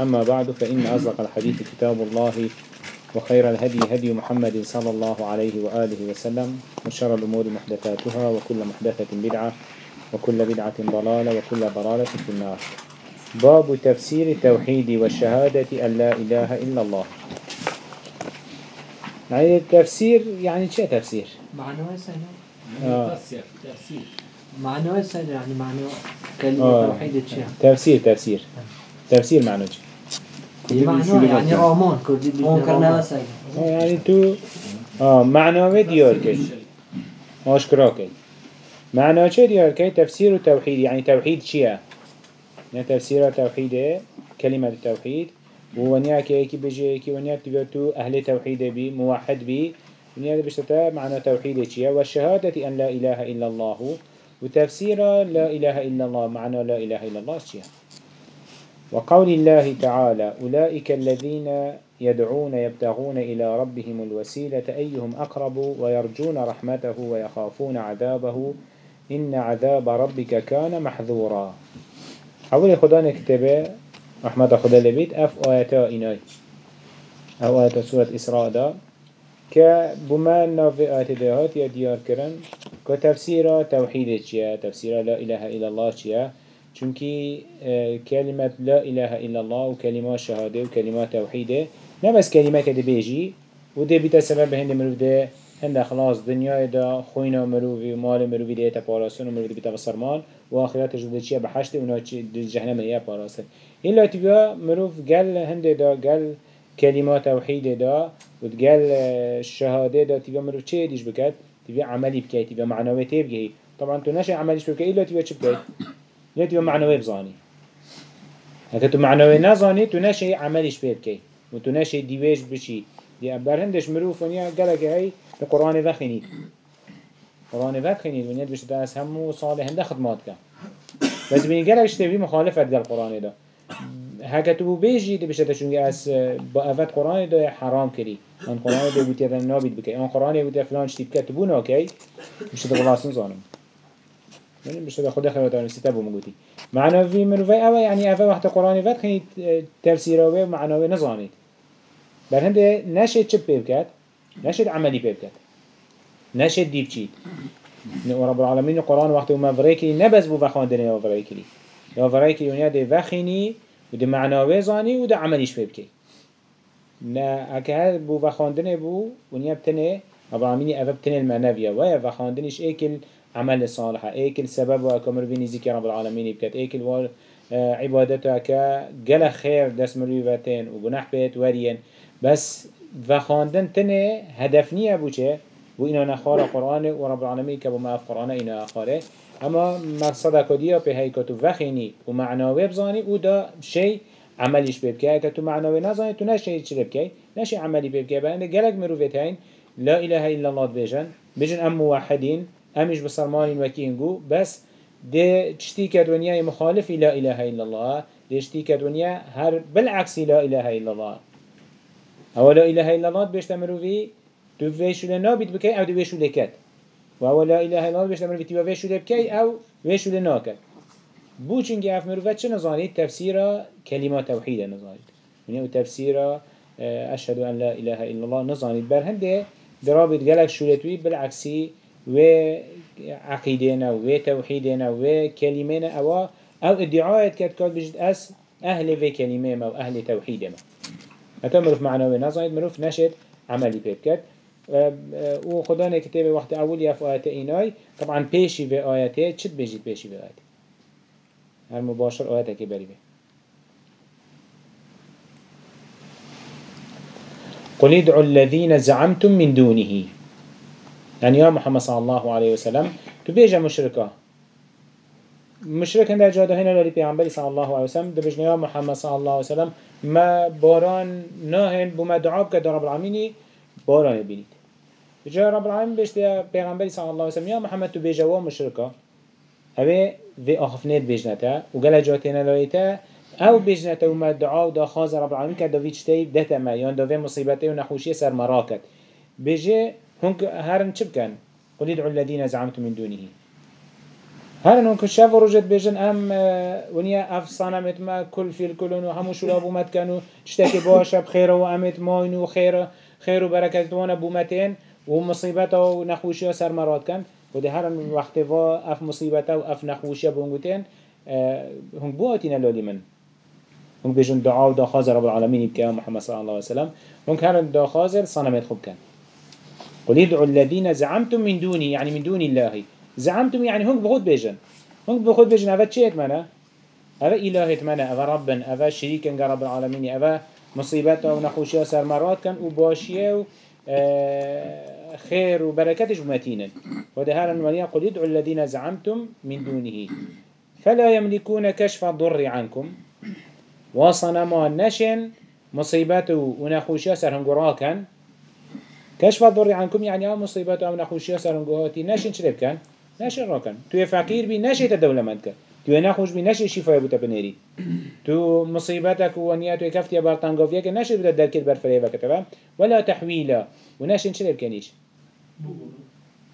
أما بعد فإن أصدق الحديث كتاب الله وخير الهدي هدي محمد صلى الله عليه وآله وسلم وشر الأمور محدثاتها وكل محدثة بدعة وكل بدعة ضلالة وكل ضلالة في النار باب تفسير التوحيد والشهادة أن لا إله إلا الله يعني التفسير يعني شو تفسير؟ معناه سنة آه. تفسير تفسير سنة يعني معناه كلمة آه. توحيد تفسير تفسير تفسير معنى شو؟ معناه يعني رومان كردي اون کرنا يعني تو آه كي تفسير التوحيد يعني توحيد شيء يعني تفسير التوحيد كلمة التوحيد ونيا كي كي بيجي كي ونيا تبي تو أهل توحيد بي موحد بي ونيا بيشتا معنى توحيد شيء والشهادة أن لا إله إلا الله وتفسير لا إله إلا الله معنى لا إله إلا الله شيء وقول الله تعالى أولئك الذين يدعون يبتغون إلى ربهم الوسيلة أيهم أقرب ويرجون رحمته ويخافون عذابه؟ إن عذاب ربك كان محذورا. أول خدا نكتبه رحمة خدا لبيت أف آياتا إناي. أو آيات سورة إسراء دا. كبما نافي آيات دهات يا ديار كرن. كتفسير توحيد چيا؟ تفسير لا إله إلا الله چيا؟ چونكي آه، كلمة لا إله إلا الله وكلمة شهادة وكلمة توحيدة نه بس كلمة كده بيجي وده بيتا سبب هند مروف ده هند خلاص دنيا دا خوينا مروفي ومال مروفي ده تباراسون ومروفي بيتا بسرمان وآخرات جده چيه بحشت ونا ده جهنم هي باراسن إلا تبا مروف قال هند دا قال كلمة توحيدة دا وتقال آه، شهادة دا. تبا مروف چه ديش بكت تبا عملي بكي تبا معنوي تبكي طبعا تو نشي عمليش بكي إلا تبا چه بكي إلا تبا معنوي بزاني هكا تو معنوي نزاني تو نشي عمليش بكي و تو نشی دیویش بچی. دی برهندش مروف ونیا که هی به قرآن وخینید قرآن وخینید ونیا بشه از همو سال هنده خدمات کن بس بینی گله اشتوی مخالفت گل قرآن دا. هکا تو بیجی دی بشه تشونگی از با افت قرآن دا حرام کری آن قرآن دا بوتی دن نابید بکی آن قرآن بوتی فلان که تبو ناکی بشه دا غلاسن زانم. يعني مش هذا خدا خيرات أنا ستابو مقولي معنا في من في أول يعني أول وقت القرآن فات خني تفسيره ومعناه نظانيت بل هنده نشد چه بيبكت نشد عملي بيبكت نشد ديب چيت ورب العالمين القرآن وقت ما فريكي نبز بو فخاندنه يا فريكي يا فريكي ونيا دي وخيني ودي معناه زاني وده عمليش بيبكي نا اكه بو فخاندنه بو ونيا بتنه رب العالمين أبا بتنه المعنوية ويا فخاندنش ايكل عمل صالحة. أيكل سبب وكمر بيني ذكر رب العالمين. بكت أيكل وال عبادتها كجل خير. دست مروفتين وجناح بيت وريين. بس و خواندن تنه هدف نیه بو چه؟ بو اینا نخاره قرآن و رب العالمین که بو ما أف قرآن اینا نخاره أما مقصد کدیا به هی که تو وخینی و معناوی بزانی أو دا شی عملیش ببکه که تو معناوی نزانی تو نشی چی ببکه نشی عملی ببکه بانده گلک مروفت هین. لا اله الا الله بجن. بجن ام موحدین. امش بسرمانین وکینگو بس ده تشتي كدنيا مخالف لا إله إلا الله ده تشتي كدنيا هر بالعكس لا إله إلا الله. أو لا إله إلا الله بيش تمروي تو فيشو لنا بيت بكي أو دو فيشو لكت وهو لا إله إلا الله بيش تمروي تبا فيشو لبكي أو فيشو لناكت بو چنگي اف مروفت چه نظانيت تفسير كلمة توحيد نظانيت يعني تفسير أشهد أن لا إله إلا الله نظانيت بل هنده درابط قلق شولتوي بالعكسي و عقيدنا و توحيدنا و كلمنا أو أو ادعاءات كات كات بجد أس أهل في كلمة أو أهل توحيد ما هتا مروف معنوي نظايد مروف نشد عملي بيبكت و خدا نكتب وقت أول يف آيات إيناي طبعا بيشي في آياته چد بيجيد بيشي في آياته هر مباشر آياته كبري قل ادعوا الذين زعمتم من دونه. يعني يا محمد صلى الله عليه وسلم تبيجا مشركة. مشرك هنده جاده هنا لولي پیغمبر صلى الله عليه وسلم دبجنا يا محمد صلى الله عليه وسلم ما باران ناهن بما دعاب كده رب العالمين باران بینید جا رب العالمين بيشت يا پیغمبر صلى الله عليه وسلم يا محمد تبيجا ومشركة اوه في آخفنيت بيجنتا وقال جاتنا لويتا أو بجنته و مدعا و دا خاز رب العالمین که دا ویچ تیب ده تمه یا دا وی مصیبته و نخوشی سر مراکت بجه هنك هرن چه بکن قل ادعو الذين زعمتم من دونه. هرن هنك شاف رجت بجن ام ونیا اف صنمت ما كل في الكلون و همو شلابو كانوا اشتكي باشا بخير و امت ماين و خير خير و بركت وأنا بومتين و مصيبته و نخوشي سر مرات كان و ده هرن وقت وا اف مصيبته و اف نخوشي بونگوتين هنك بواتين لولي من. هنك بيجن دعاء دا خازر رب العالمين يبكى محمد صلى الله عليه وسلم. هنك هرن دا خازر صنمت خوب كان قل ادعوا الذين زعمتم من دوني يعني من دون الله. زعمتم يعني هنك بخود بيجن. هنك بخود بيجن أفا تشيت منا أفا إلهت منا أفا ربا أفا شريكا رب العالمين أفا مصيبته ونخوشيه سرمرات كان وباشيه آه، خير وبركاتش بمتينا وده هذا وليا قل ادعوا الذين زعمتم من دونه فلا يملكون كشف الضر عنكم وصنما نشن مصيبته ونخوشيه سرهم كان كشف الضر عنكم يعني أو مصيبته أو نخوشيه سرهم قراكي نشن شرب كان نشن راكن تو فقير بي نشيت الدولة مدك تو نخوش بي نشي شفاية بوتا بنيري تو مصيبتك ونياتو كفتيا برطانقوفيك نشي بوتا دركت برفريبا كتبا ولا تحويلا ونشن شرب كانيش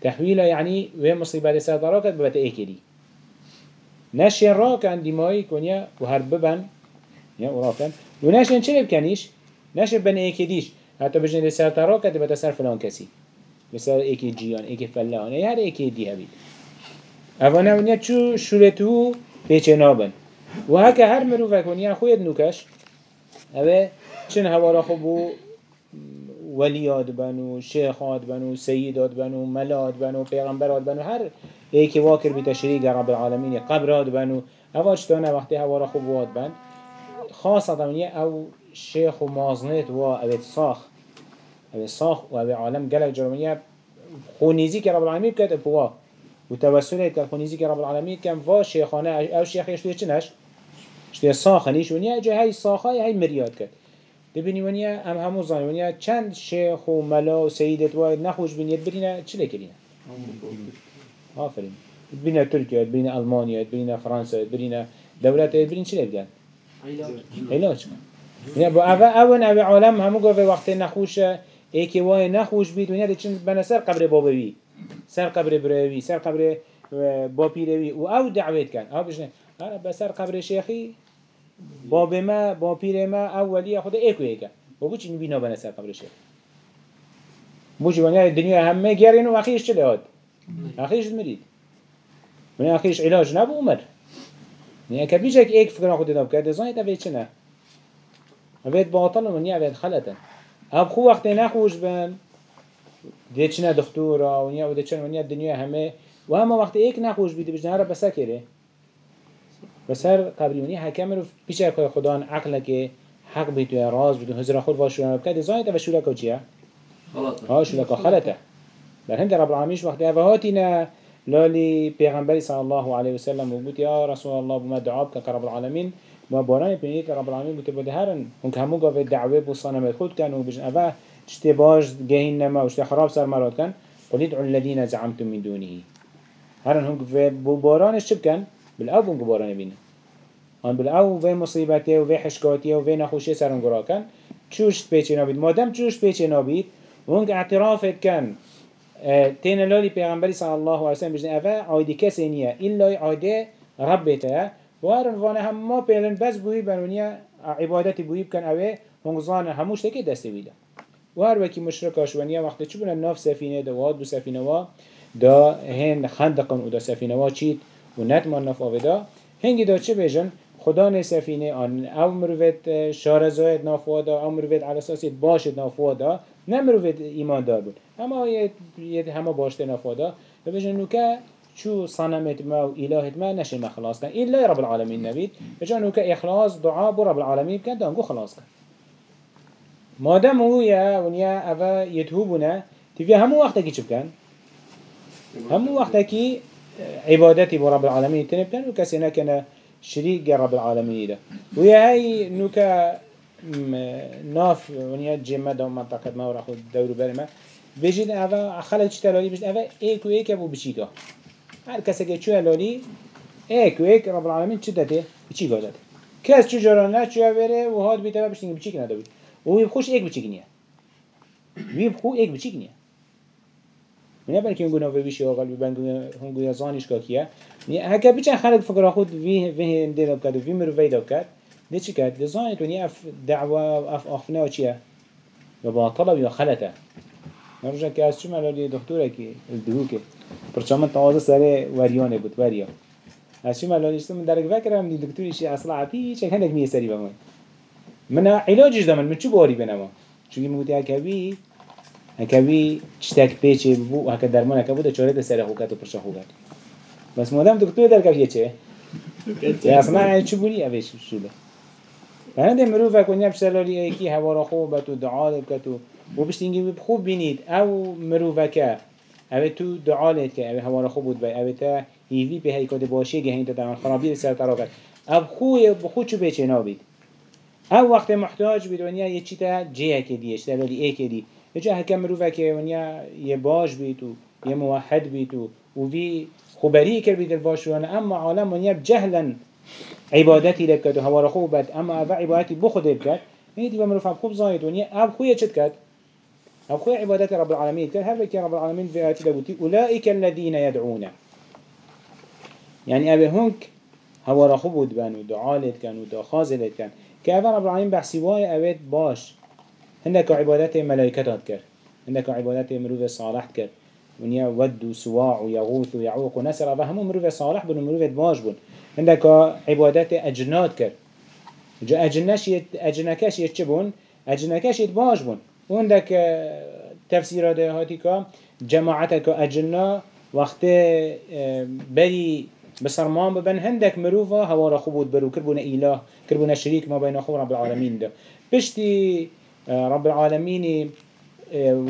تحويلا يعني وين مصيبات سادراكت ببتا ايكي نشن راكن دماغي كونيا وهرببن يا وراكن وناشن چه بکنیش نشه بن ایکی حتی بجن لسر ترا کده بتا سر فلان کسی. مثل ایکی جیان ایکی فلان هر ایکی دی هبید اوانه ونیا چو شورتو پیچه نابن. و هکه هر مروفه کنیا خوید نوکش. اوه چن هوارا خوبو ولیاد بنو شیخات بنو سیدات بنو ملات بنو پیغمبرات بنو هر ایکی واکر بی تشریق رب العالمین قبرات بنو. اواش تانه وقتی هوارا خوب واد بند. خاصة أو شيخ ومازنت و أو صاخ أو صاخ و أو عالم جلك جرمية خونيزي كرب العالمين بكت بوا. وتوسلت كخونيزي كرب العالمين كان فا شيخانه أو شيخ يشتوي چنش شتوي صاخ نيش ونيا؟ جا هاي صاخة هاي مريات كت تبيني ونيا أم همو زاني ونيا چند شيخ وملا وسيدت و نخوش بنيت برينا چلي كرينا آفرين بينا تركيا بينا ألمانيا بينا فرنسا بينا دولات بينا چلي بجان علاج کن نه با اول اول نوی عالم همون گفته وقتی نخوشه ای که وای نخوش بید و نه چون بنا سر قبر بابوی. سر قبر بروی سر قبر باپیروی. و او دعوت کن او بشنه. بسر قبر شیخی باب ما باپیر ما اولی خود ایکو ایکا بگو چی بینا بنا سر قبر شیخ؟ بوجه نه دنیا همه گرین و اخیش چه لعاد اخیش مرید من اخیش علاج نبو عمر. نه کبیش ایک فکر خود دام کرد زانی تا چه نه؟ اوید باطل و نیا اوید خلطه اب خو وقت نخوش بن دی چنه دختورا و نیا و دی چنه و نیا دنیا همه و همه وقت ایک نخوش بیده بجنه را بسا کره بسر قبلی و نیا حکم رو پیچه که خدا عقل که حق بید و راز بید و هزر خود واشوران بکده زانی تا شولکا چیه؟ ها شولکا خلطه بر هند رب العالمینش وقت اوهاتینا لالي پیغمبری صلی الله علیه و سلم و بود یا رسول الله بما دعاب که رب العالمین ما باران بینی که رب العالمین بود بده هرن. هون که همو گاوه دعوه بو صنم خود کن و بجن. اوه چته باش گهین نما و چته خراب سر مراد کن. قل ادعوا الذين زعمتم من دونه هرن هون که بو بارانش چه بکن؟ بالاو بون باران بینه. آن بالاو و مصیبته و حشکاتی و نخوشی سرون گرا کن. چوشت پیچه نابید. مادم چوشت پیچه نابید. که اعترافت کن. تين لالي پیغمبری صلی الله علیه وسلم بجن. اوه عایدی کسی نیه. ایلا عایده ربته وارن وانه هم ما پیلن بس بوی بنونیه عبادتی بوی بکن اوه هنگزان هموش تکی دسته ویده وهر وكي مشركاش ونيا وقت چه بنا ناف سفينة دا واد بو سفينة وا. دا هن خندقن و دا سفينة وا چيت و نتمان ناف آوه دا هنگی دا چه بيجن خدا نه سفینه آن او مروت شارزایت ناف وادا او مروت على اساس باشد ناف وادا نه ایمان دار بود. اما یه همه باشته ناف وادا و بجن نوکه شو صنمت ما و إلهت ما نشي ما خلاص كان إلا رب العالمين نبيت بجان نوكا إخلاص دعاء رب العالمين كان دانقو خلاص كان مادام هو يا ونيا أفا يتهوبنا تفيا همو وقتا كي شبكان همو وقتا كي عبادتي برب العالمين تنبكن وكسينا كان شريك رب العالمين ده ويا هاي نوكا ناف ونيا جمع دو منطقة ما وراخو دورو برما بيجيد أفا خلال تشتلالي بيجيد أفا ايك و ايك ابو بشيكا هر کسی که چه هلالی ایک و ایک رب العالمین چی داده؟ بچی گا داده؟ کس چه جران نه چه اوره و هاد بیتا بشتنگی بچی کنه داده و وی بخوش ایک بچی کنیه؟ وی بخو ایک بچی کنیه؟ نه بلکه کیم گناه ویشی و قلبی بند هم گویا زانش کاکیه نه هک بچه خلق فکر خود وی وی هم دیده کرد وی مرو ویدا کرد. نه چی کرد؟ دزانی تو نی اف دعوا اف آخفنا و چیه؟ و باطل و یا خلته نرجع که از چه ملالی دکتره کی الدهوکه پرچه من تازه سر وریانه بود وریا چه ملالی من درک فکرم دی دکتوریشی اصلا عطی چه هندک میه سری بمون من علاجش دامن من چو باری بنما چون موتی هکوی هکوی چتک پیچه بو هک درمان هک بود چاره سر خوکت و پرچه خوکت بس مادام دکتور در کفیه چه اصلا چه بولی اوش شده هنده مروفه کنیم بشتلالی ایکی هوا را خوب تو دعا بکتو و بشتینگی خوب بینید او مروفه اوه تو دعا لید که اوه هوا را خوب بود بای اوه تا هیوی به هی کده باشه گه این تا خرابی سر ترابت او خوی بخو چو بیچه نابید؟ او وقت محتاج بید ونیا یه چی تا جه که دیش تا ولی ای که دی. یه هکم مروفه که ونیا یه باش بید و یه موحد بید و وی خبری کر بید الباشوان اما عالم ونیا بجهلا عبادتی لبکد و هوا را خوب بد اما اوه عبادتی بخود بکد این دیگه مروفه خوب زاید ونیا او خوی چت کد أو خوي عبادات رب العالمين. كان هذا رب العالمين في آيات دبوتي أولئك الذين يدعون. يعني أبي هنك هو رخبود بان ودعالت كان ودخازلت كان. كأفا رب العالمين بحسواي أبيت باش. هناك عبادات ملائكتات كر. هناك عبادات مروف صالح كر. ونيا ود وسواع ويغوث ويعوق ونسر أفا هم مروف صالح بن مروف باش بن. هناك عبادات أجنات كر. أجنكاش يتشبون. أجنكاش يتباش بون وندك تفسير ده هاتي كا جماعتك أجنا وقت بري بسرمان ببن هندك مروفا هوا خبود برو كربونا إله كربونا شريك ما بين أخو رب العالمين ده بشتي رب العالمين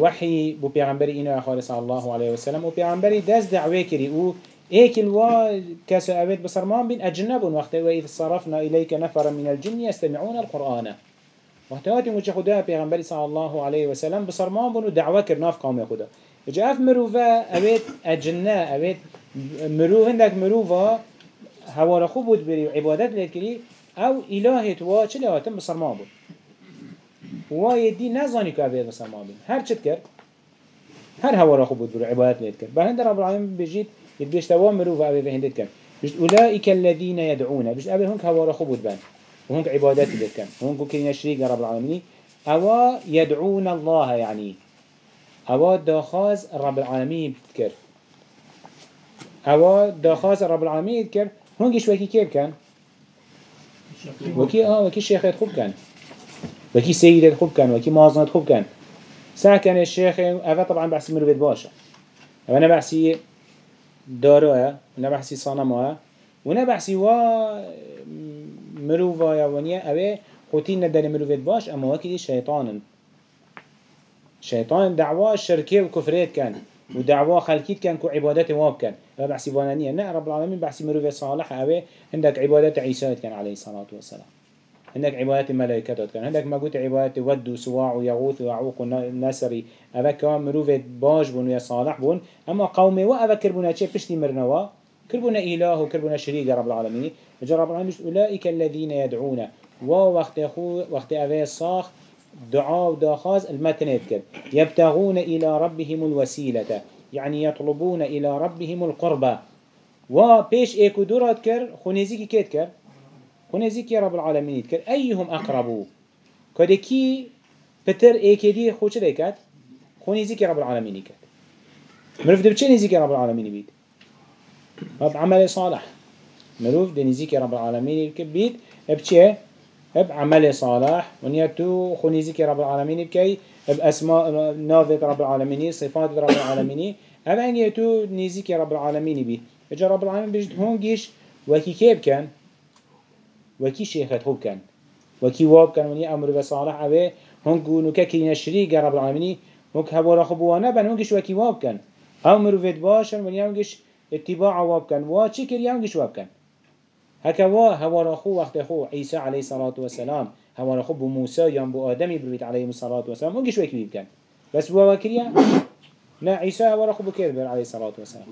وحي بو پیغمبر اینو اخوار صلی الله علیه وسلم و پیغمبری دست دعوه کری أو ایک الوا کسو اوید بسرمان بین اجنبون وقت و اذ صرفنا الیک نفر من الجن يستمعون القرآن. وقتهاتی موچه خدا پیغمبری صلی الله علیه و سلم بسرمان بونو دعوه کرناف قوم خدا. اجا اف مروفا اوید اجنه اوید مرو هندک مروفا هوار خوب بود بری و عبادت لید کری أو الهت وا چه لهاتم بسرمان بود؟ و یدی نزانی که اوید بسرمان بود. هر چت کرد هر هوار خوب بود بری عبادت لید کرد. بر هند رب العالمین بجید يدبيش توا مروفا اوید هندت کرد. بجد اولئك الذين يدعون بجد اوید هنك هوار خوب بود بند. وهنك عبادتي بكن وهنك كن يشريك رب العالمين. أوا يدعون الله يعني. أوا داخاز رب العالمين بتكر. أوا داخاز رب العالمين بتكر. هنكش وكي كيف كان؟ وكي آه وكي الشيخ خوب كان. وكي سيد خوب كان. وكي مازنات خوب كان. ساعة كان الشيخ أفا طبعا بحسي مروفيت باشا. أنا بحسي داروها أنا بحسي صنمها. ونا بحسي وا مروفا یا ونیا اوه خوتین نداری مروفت باش اما وکی شیطانن. شیطان دعوا شرکه و کفریت کن و دعوا خلقیت کن که عبادت واب و بحثی وانانیه نه رب العالمین بحثی مروف صالح اوه هندك عبادت عیسی کن علیه الصلاة والسلام. هندك عبادت ملائكة كان هندك ما قلت عبادت ود وسواع ويغوث ويعوق ونسري أذا كان مروفة باج بون ويا صالح بون. أما قومي وأذا كربونا شيء بشتي مرنوا. كربونا إله وكربونا شريك رب العالمين. جا رب العالمين أولئك الذين يدعون. ووقت أخو وقت أبي الصاخ دعاء وداخاز المتن يذكر يبتغون إلى ربهم الوسيلة يعني يطلبون إلى ربهم القربة وبيش ايكو دورات كر خنزيكي كيت كر خنزيكي رب العالمين كر أيهم أقربوا كدكي بتر ايكي دي خوش ديكات خنزيكي رب العالمين كر مرفد بچه نزيكي رب العالمين بيت رب عمل صالح. مروف دنيزيك رب العالمين بيت. بچه اب عمل صالح. ونيا تو خنيزيك رب العالمين بكي اب أسماء نافذ رب العالمين صفات رب العالمين. اب انجي تو نيزيك رب العالمين بي اجا رب العالمين بيجد هون جيش وكي كيب كان وكي شيخت خوب كان وكي واب كان ونيا أمر بصالح ابي هنگو نوكا كينا شريك رب العالمين هنگ هوا خبوانا بن هنگش وكي واب كان أو مروفيت باشن ونيا هنگش اتباع واب كان. وا چي كريا هنگش واب كان. هكا وا هوا خو وقت خو عيسى عليه الصلاة والسلام هوا خو بموسى يام بو آدمي برويت عليه الصلاة والسلام. هنگش وكي ويب كان بس بوا وكريا نا عيسى هوا خو بكير عليه الصلاة والسلام؟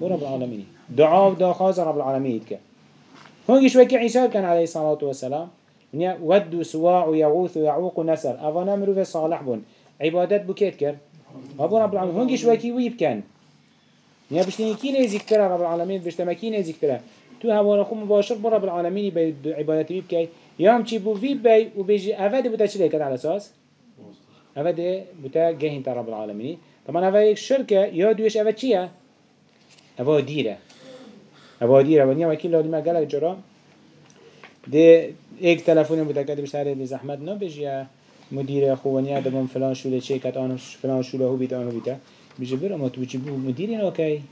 ورب العالمين دعاء دا خاز رب العالمين كان هنگش وكي عيسى كان عليه الصلاة والسلام. ونیا ود و سواع و یغوث و یعوق و نصر. اوانا مروف صالح بون. عبادت بکیت کرد ابو رب العالمين هنگش ویب کن؟ نیا بشتینی کی نزیک تره رب العالمین؟ بشتما کی نزیک تره تو هوانا خو مباشر بر رب العالمین بی عبادت ویب کی یام چی بو ویب بی و بیجی اوه بوده چی لیکن على أساس ده بوده گهین تر رب العالمین. طبعا اوه یک شرکه یا دویش اوه چیه؟ اوه دیره. اوه دیره. و نیا وکیل لازم اگل جرا. ده ایک تلفن بوده که بشتر به زحمت نبیجی مدیر خوانیه دبم فلان شوله چه کت آن فلان شوله هو بیت آن هو بیت بیجی برا ما تو چی بو مدیری ناکی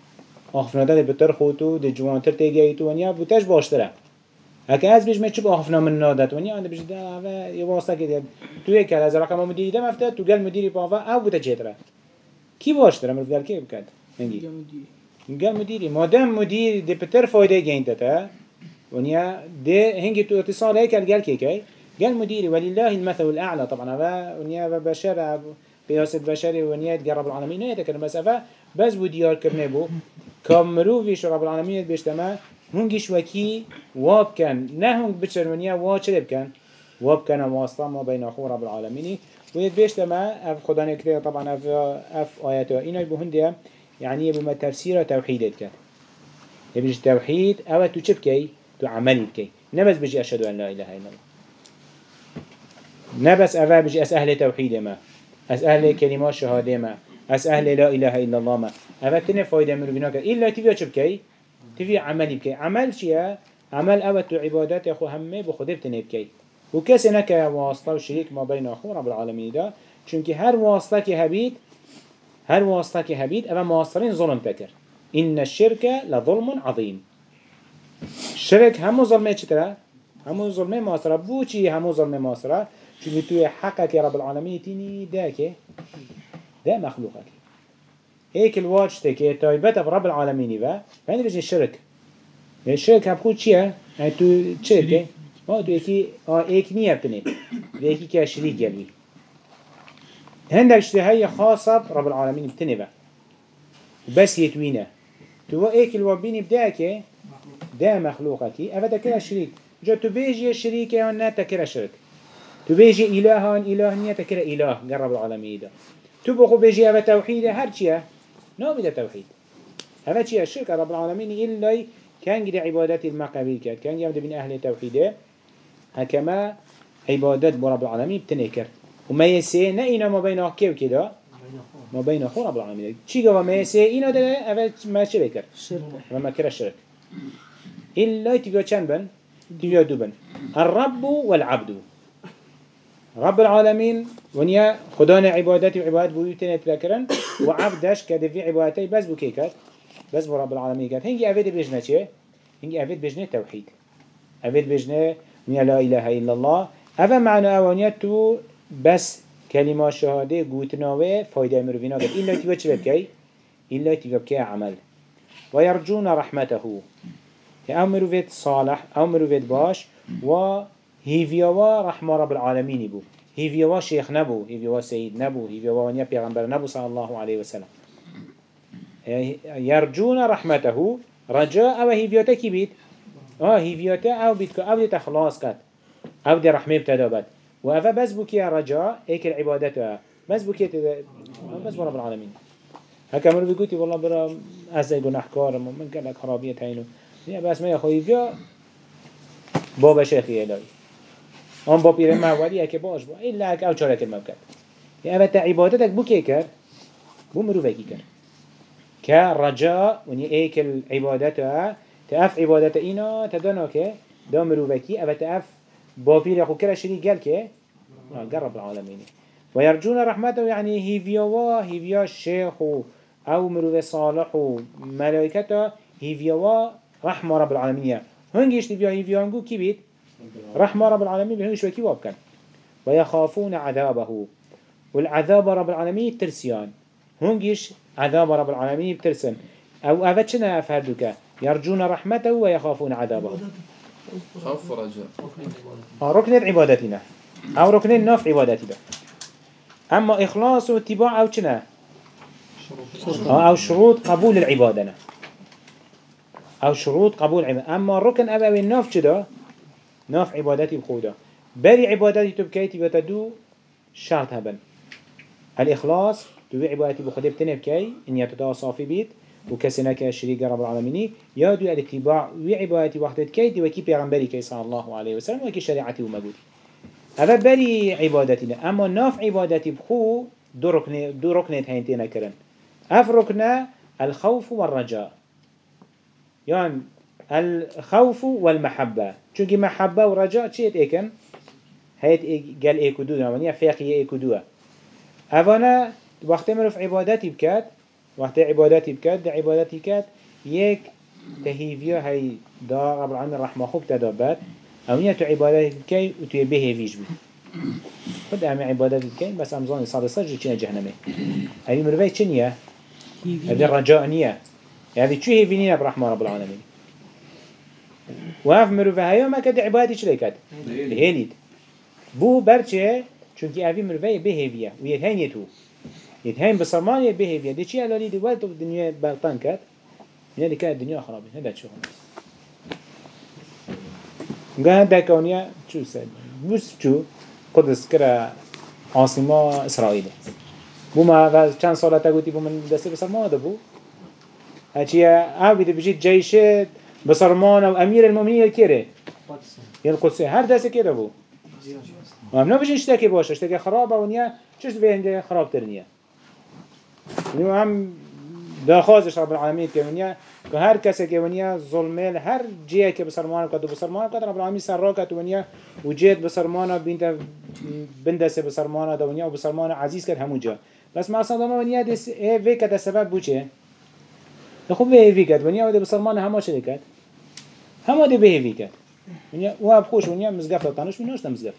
آخفنا ده بتر خودتو ده جوانتر تیگه تو ونیا بوتش باشتره هکه از میچه با آخفنا من نادت ونیا آن بیجی ده یه واسطه که تو یک کل از رقم مدیری ده مفته تو گل مدیری پاوه آو بوده چه کی باشتره مرد گل کی بکد؟ نگی. گل مدیری. مادم مدیر ده بتر فایده گینده تا ونيا ده هنجي تو اتصال هيك قال كي كي قال مديري ولله المثل الأعلى طبعا هذا ونيا بشر بياسة بشري ونيا تقرب العالمين. هي تكلم بس أفا بس بوديار كرنه بو. كامرو فيش رب العالمين بيشتما هنجيش وكي واب كان. نه هنج بشر ونيا واب كان واسطة ما بين أخو رب العالمين ويد بيشتما أف خداني كده طبعا أف أف آياته إنه بهندية يعني بما تفسير توحيد كان يبيش توحيد أو تو كي تو عملي بكي نبس بجي أشهد أن لا إله إلا الله. نبس أفا بجي أس أهل توحيد ما. أس أهل كلمات شهادة ما أس أهل لا إله إلا الله ما. أفا تنه فايدة من بناك إلا تبي أشب كي تبي عملي بكي عمل شيء عمل أو تو عبادات يا أخو همه بخده بتنه بكي وكسي نكا واسطة وشريك ما بين أخو رب العالمين دا. چونك هر واسطة كي هبيت هر واسطة كي هبيت أفا مواصلين ظلم تكر إن الشرك لظلم عظيم شرك همو ظلمه چطره؟ همو ظلمه ماسره بو چی همو ظلمه ماسره؟ چونکه توی حقك رب العالمين تینی ده که ده مخلوقك. هيك الواجته که تایبت رب العالمين و فهنده بجي شرك. يعني شرك هبخود چیه؟ يعني تو شركه ما تو ايكي آه ايك نية بتنه ايكي که شريك جلوي هندك اشتهاية خاصة رب العالمين بتنه بس يتوينة. تو ايك الوابيني بداكه ده مخلوقك. أفا تكرا شريك. جا تو بيجي الشريك هنا تكرا شرك. تو بيجي إله هان إله نية تكرا إله قرب العالمين. ده تو بخو بيجي أفا توحيد هر چيه نو بده توحيد. أفا چيه الشرك رب العالمين. إلا كان قد عبادات المقابل كان. كان يمد من أهل التوحيد هكما عبادات برب العالمين بتنكر. وما يسي نئنا ما بين كيف كده؟ ما بين أخو رب العالمين. چي قوة ما يسي إنا ده أفا ما شركر ما كرا شرك. إلا تبيا چند بن تبيا دو بن الرب والعبد. رب العالمين ونيا خدانا عبادتي وعبادت بويتنا تذكرن وعبدش كده في عبادتي بس بكيكات بس برب العالمين كات هنجي أفيد بجنة چه هنجي أفيد بجنة توحيد. أفيد بجنة ونيا لا إله إلا الله. أفا معنى أوانيتو بس كلمة شهادة قوتناوة فايدة مروفينا قد إلا تبا چه إلا تبا بكي عمل. ويرجون رحمته. أو مروفيت صالح أو مروفيت باش و هيفيوا رحمة رب العالمين بو. هيفيوا شيخ نبو هيفيوا سيد نبو هيفيوا ونيا پیغمبر نبو صلى الله عليه وسلم. يرجون رحمته رجاء أو هيفيوتا كي بيت آه هيفيوتا أو بيت أو دي تخلاص كات أو دي رحمه بتدابت وافا بس بوكي رجاء ايك العبادة بس بوكي بس رب العالمين هكا مرو بيقولي والله برا إزاي گناهكار من قال لك خرابية هينو بس ما خویی بیا بابا شیخی الهی. آن با پیر مولی که باش با ایلا که آو چاره کرد یه اوه تا عبادتك بو که کرد؟ بو مروفه کی کرد. که رجا ونی ایک ها تاف عبادت اینا تدانا که دا مروفه کی اوه تاف با پیر خو کرد شریک گل که؟ قرب العالمين ويرجون رحمته يعني هيفيوا هيفيا الشيخ أو مروف صالح ملائكته هيفيوا رحمة رب العالمين هنجيش تبيا هيفيانجو كي بيت رحمة رب العالمين بهنجش وكي وابكن ويخافون عذابه. والعذاب رب العالمين ترسيان. هونجيش عذاب رب العالمين ترسن أو أفتشنا أفهدك يرجون رحمته ويخافون عذابه. خوف ورجاء آه، ركن عبادتنا أو ركن ناف عبادتنا أما إخلاص واتباع أو شنا آه، أو شروط قبول العبادة أو شروط قبول عبادة أما ركن أبوي ناف شدا ناف عبادتي بخودا بري عبادتي تبكيتي بتدو شرط هبن. الإخلاص تو عبادتي بخودا بتنبكي إن يتدا صافي بيت وكسنا كشريك رب العالمين يا دو الاتباع وعبادتي وقت كي وكي بيغمبري كي صلى الله عليه وسلم وكي شريعتي ومجودي هذا بري عبادتنا أما ناف عبادتي بخو دو ركن دو ركن هينتين كرن أف ركن الخوف والرجاء. يعني الخوف والمحبة. چونكي محبة ورجاء چيت ايكن هيت قال ايكو دو يعني فيقية ايكو دو أفانا وقت مروف عبادتي بكات وقت عبادتي بكات ده عبادتي كات يك تهيفيا هاي دا رب العالمين الرحمة خوب تدابات أو نيا تو عبادتي بكي وتو بهيفيش بي خد اهم عبادتي بكي بس امزاني صار سجل چنا جهنمي هاي مروفي چنيا هذه الرجاء نيا هذه شو هيفينينا برحمة رب العالمين وهف مروفي هايو ما كد عبادتي چلي كد هيليد بو برچه چونكي اوی مروفي بهيفيا ويتهين يتو. يتهين بصرمان يبهيفيا دي چي الالي دي وقت الدنيا بلطان كد هنا دي كانت الدنيا خرابة. هذا شو قال هنده كونيا شو سد بوس شو قدس كرا عاصمة إسرائيل. بو ما چند سالة تقولي بو من دسته بسرمان ده بو هاتشي أو بيد بجيت جيشت بسرمان أو امير المؤمنين الكيري القدس هر دسته كده بو وهم نبجي اشتكي باشه. اشتكي خرابه ونيا چش به هنده خراب ترنيا نيو هم داخوازش رب العالمين كونيا که هر کسی که ونیا ظلمه هر جیه که بسرمان کد و بسرمان کد رب العالمین سر را کد ونیا و جیت بسرمان بینت بندس بسرمان دا ونیا و بسرمان عزیز کد همون جا. بس ما أصلا دما ونیا دس ای وی کد سبب بوچه؟ خوب به وی کد ونیا و ده بسرمان همه چه کد همه ده به وی کد ونیا و اب خوش ونیا مزگفت تانش میناش مزگفت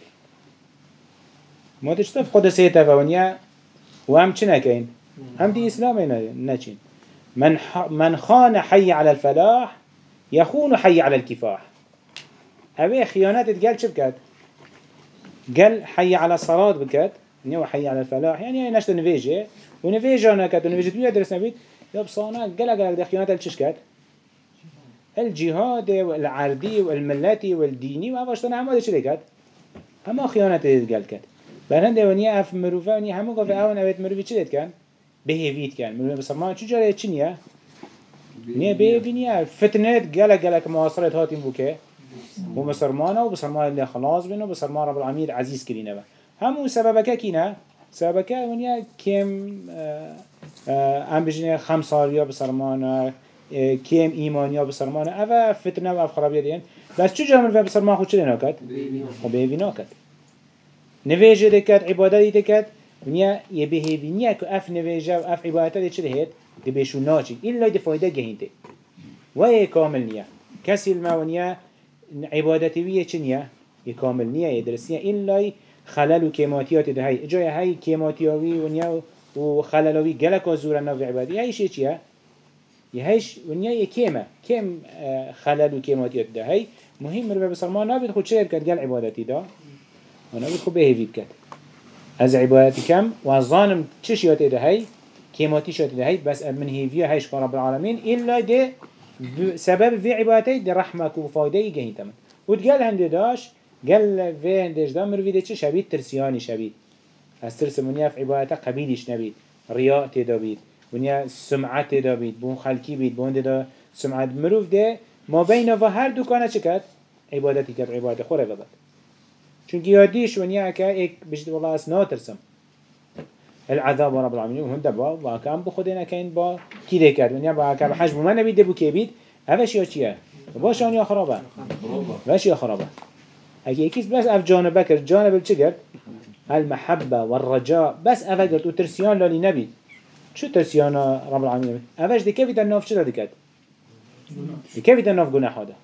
ما تشتف خود سیتا ونیا و هم چه نکین هم دی اسلام نچین. من من خان حي على الفلاح يخون حي على الكفاح أبي خيانات تقال شو بكات قال حي على الصلاة بكات نيو حي على الفلاح. يعني هي نشت نفيجة ونفيجة أنا كات ونفيجة تويا درس نبيت يبصانا قال قال ده خيانات الشش كات الجهاد والعردي والملاتي والديني وأفشتنا هم هذا شو كات هم خيانات تقال كات. بهند ونيا أف مروفة ونيا هم قف أول نبيت مروفة شو كان؟ بهيفيت كان. من بسرمان شو جرى چنيا نيا؟ بهيفي نيا. فتنات جلا جلا كمواصلات هاتين بوكه ومسرمانا وبسرمان اللي خلاص بينه بسرمان رب العالمين عزيز كرينا بقى. هم سببك كينا؟ سببك ونيا كم ام بجنه خمس ساليا بسرمانا كم إيمانيا بسرمانا أفا فتنة وأف خرابية دين بس شو جرى من بسرمان خود شلي ناكت وبهيفي ناكت نفيجه دكت عبادتي دكت ونیا یه بهیوینیه که اف نویجه و اف عبادته ده چه هید ده بهشون ناچی. ایلا ده فایده گهینده و یه کامل نیه کسی المونیه عبادتی ویه چه نیه یه کامل نیه یه درست نیه ایلا خلل و کیماتیات ده هی جای هی کیماتیاوی و و زور نوی عبادی. هیش چیه؟ یه هیش ونیا یه کیمه. کیم خلل و کیماتیات ده. هی مهم مربع بسرمان نبید خود چه بکد گل عبادتی ده و نبید خود بهیوی بکد از عبادتی کم و ظانم چش یاته ده؟ هی کیماتی شده ده. هی بس من هیویه هیش رب العالمین. ایلا ده سبب في عبادتي ده رحمك وفايدة جهين تمام. وتقال هنده داش قال في هندش ده مروي ده شبيت ترسياني شبيت أسترس منيا في عبادته قبيلش نبيت رياء تدابيت ونيا سمعة تدابيت بون خلقي بيت بون ده سمعة مروف ده ما بين هر دكانه چكت عبادتي كت عبادة خورة ببت. چونكي ياديش ونيا كا ايك بجد والله اس ناترسم. العذاب رب العالمين وهم دبا وكام بخودنا كاين با كي ذكر ونيا با كام حجم ما نبي دبو كيبيد هذا شيء چيه باش يا خرابه؟ باش يا خرابه؟ اگه يكيس بس اف جانب كر جانب چه المحبة والرجاء. بس افقرت وترسيان لالي نبي. شو ترسيان رب العالمين؟ افاش دي كيف النوف شو دكت كيف النوف جناح هذا؟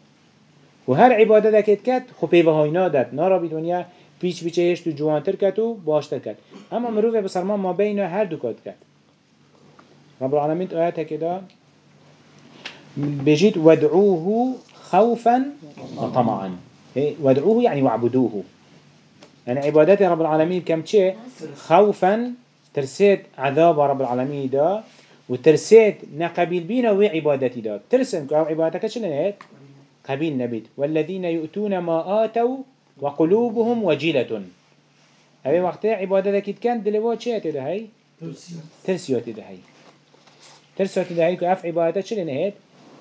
و هر عبادت که کت خو پیوه های نادد نارا بی دنیا پیچ پیچهش تو جوانتر کد و باشتر کد اما مروفه بسرمان ما بین هر دو کد رب العالمين آياتها كده بجيت وادعوه خوفا وطمعا؟ وادعوه يعني وعبدوه. يعني عبادات رب العالمين كم شيء؟ خوفا ترسيت عذاب رب العالمين ده وترسيت نقبيل بينا وعبادتي ده ترسن كو عبادتك هيك؟ قبيل نبيت. والذين يؤتون ما آتوا وقلوبهم وجلة هاي وقت عبادتك كان دلوات شيء تده هاي ترسيات ده هاي ترسيات ده هاي كأف عبادتك شنو هيك؟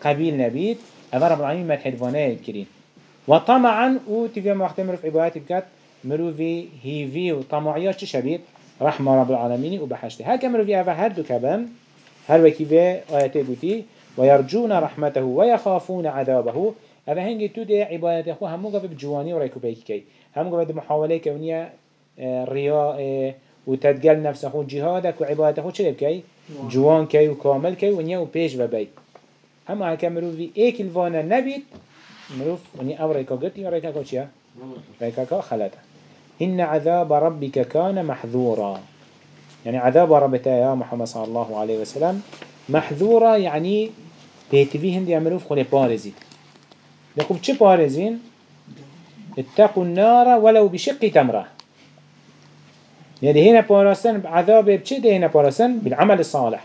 قبيل نبيت. أما رب العالمين مدحد فانه كرين وطمعا وتبقى وقت مرف عبادتك مروفي هيفي وطمعيات چه شبيت رحمة رب العالمين وبحشته هكا مروفي هذا هر دو كبن هر وكي في آياته قوتي ويرجون رحمته ويخافون عذابه. هذا هنگي تو ده عبادت اخو همو قفل بجواني وريكو بيكي كي همو قفل محاولة كونية آه، رياء آه، وتدقل نفس اخو جهادك وعبادت اخو چلب كي جوان. كي وكامل كي ونيا وبيش ببي اما هكا مروفي ايك الفانا نبيت مروف ونيا أو ريكا قلتي وريكا كوشيا ريكا خلطه. إن عذاب ربك كان محذورا. يعني عذاب ربك يا محمد صلى الله عليه وسلم محذورا يعني بيتفي هندي يعملوا في خلي بارزين لكم چه بارزين؟ اتقوا النار ولو بشق تمرة. يعني هنا بارسن عذاب بچه ده هنا بارسن بالعمل الصالح.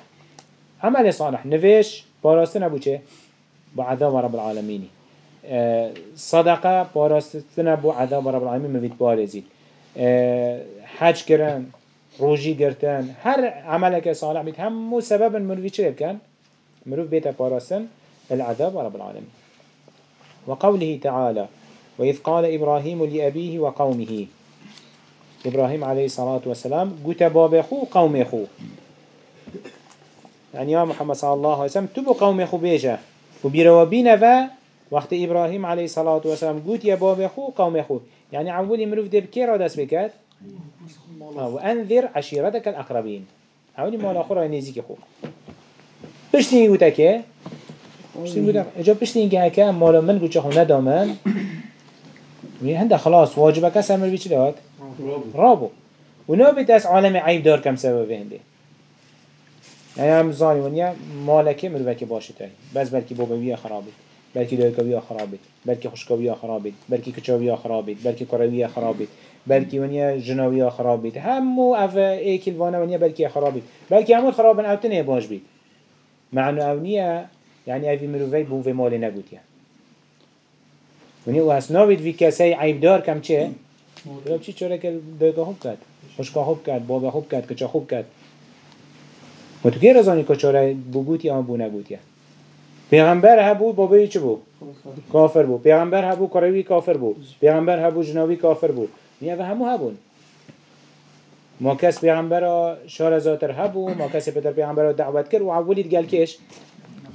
عمل الصالح نفيش بارسن ابو چه؟ بعذاب رب العالمين. آه، صدقه بارستن ابو عذاب رب العالمين مبيت بارزين. حج کرن روجی گرتن هر عمل که صالح بید همو سبب مروی چه بکن؟ مروی بیت پاراستن العذاب رب العالمين وقوله تعالى وإذ قال إبراهيم لأبيه وقومه إبراهيم عليه الصلاة والسلام خو قوم خو. يعني يا محمد صلى الله عليه وسلم تبو قوم خو بيجا وبيروابين و وقت إبراهيم عليه الصلاة والسلام قلت يا باب خو قوم خو. يعني عولي مروف دي بكي را دست بكات وأنذر عشيرتك الأقربين. عولي مالا خورا نزيك خو بشتني قوتا كي إجا بشتني قوتا مالا من قوتا خو ندامن هنده خلاص واجبك سمر بيش داد رابو. ونوبت اس عالم عيب دار كم سبب هنده يعني هم زاني ونيا مالكي مروفك باشتاي بس بلكي بابوية خرابي بلكي دوكوية خرابت بلكي خشكوية خرابت بلكي كچوية خرابت بلكي كروية خرابت بلكي ونيا جنوية خرابت همو یعنی او إيكل وانا ونيا بلكي خرابت بلكي همو خرابن او تنه باش بيت مع أنه أونيا يعني أفي مروفي بو في مالي نبوت يعني ونيا واسنابت في كسي عيبدار كم چه؟ رب چی چرا که دوگا خوب کرد؟ خوشکا خوب کرد بابا خوب کرد کچا خوب کرد. و تو که رزانی کچاره بو آن بو نبوتی پیغمبر هبو بابایی چه بو؟ کافر بو پیغمبر هبو کروی کافر بو پیغمبر هبو جناوی کافر بو نیه و همو هبون. ما کس پیغمبر شار زاتر هبو ما کس پدر پیغمبر دعوت کرد. و اولیت گل کش؟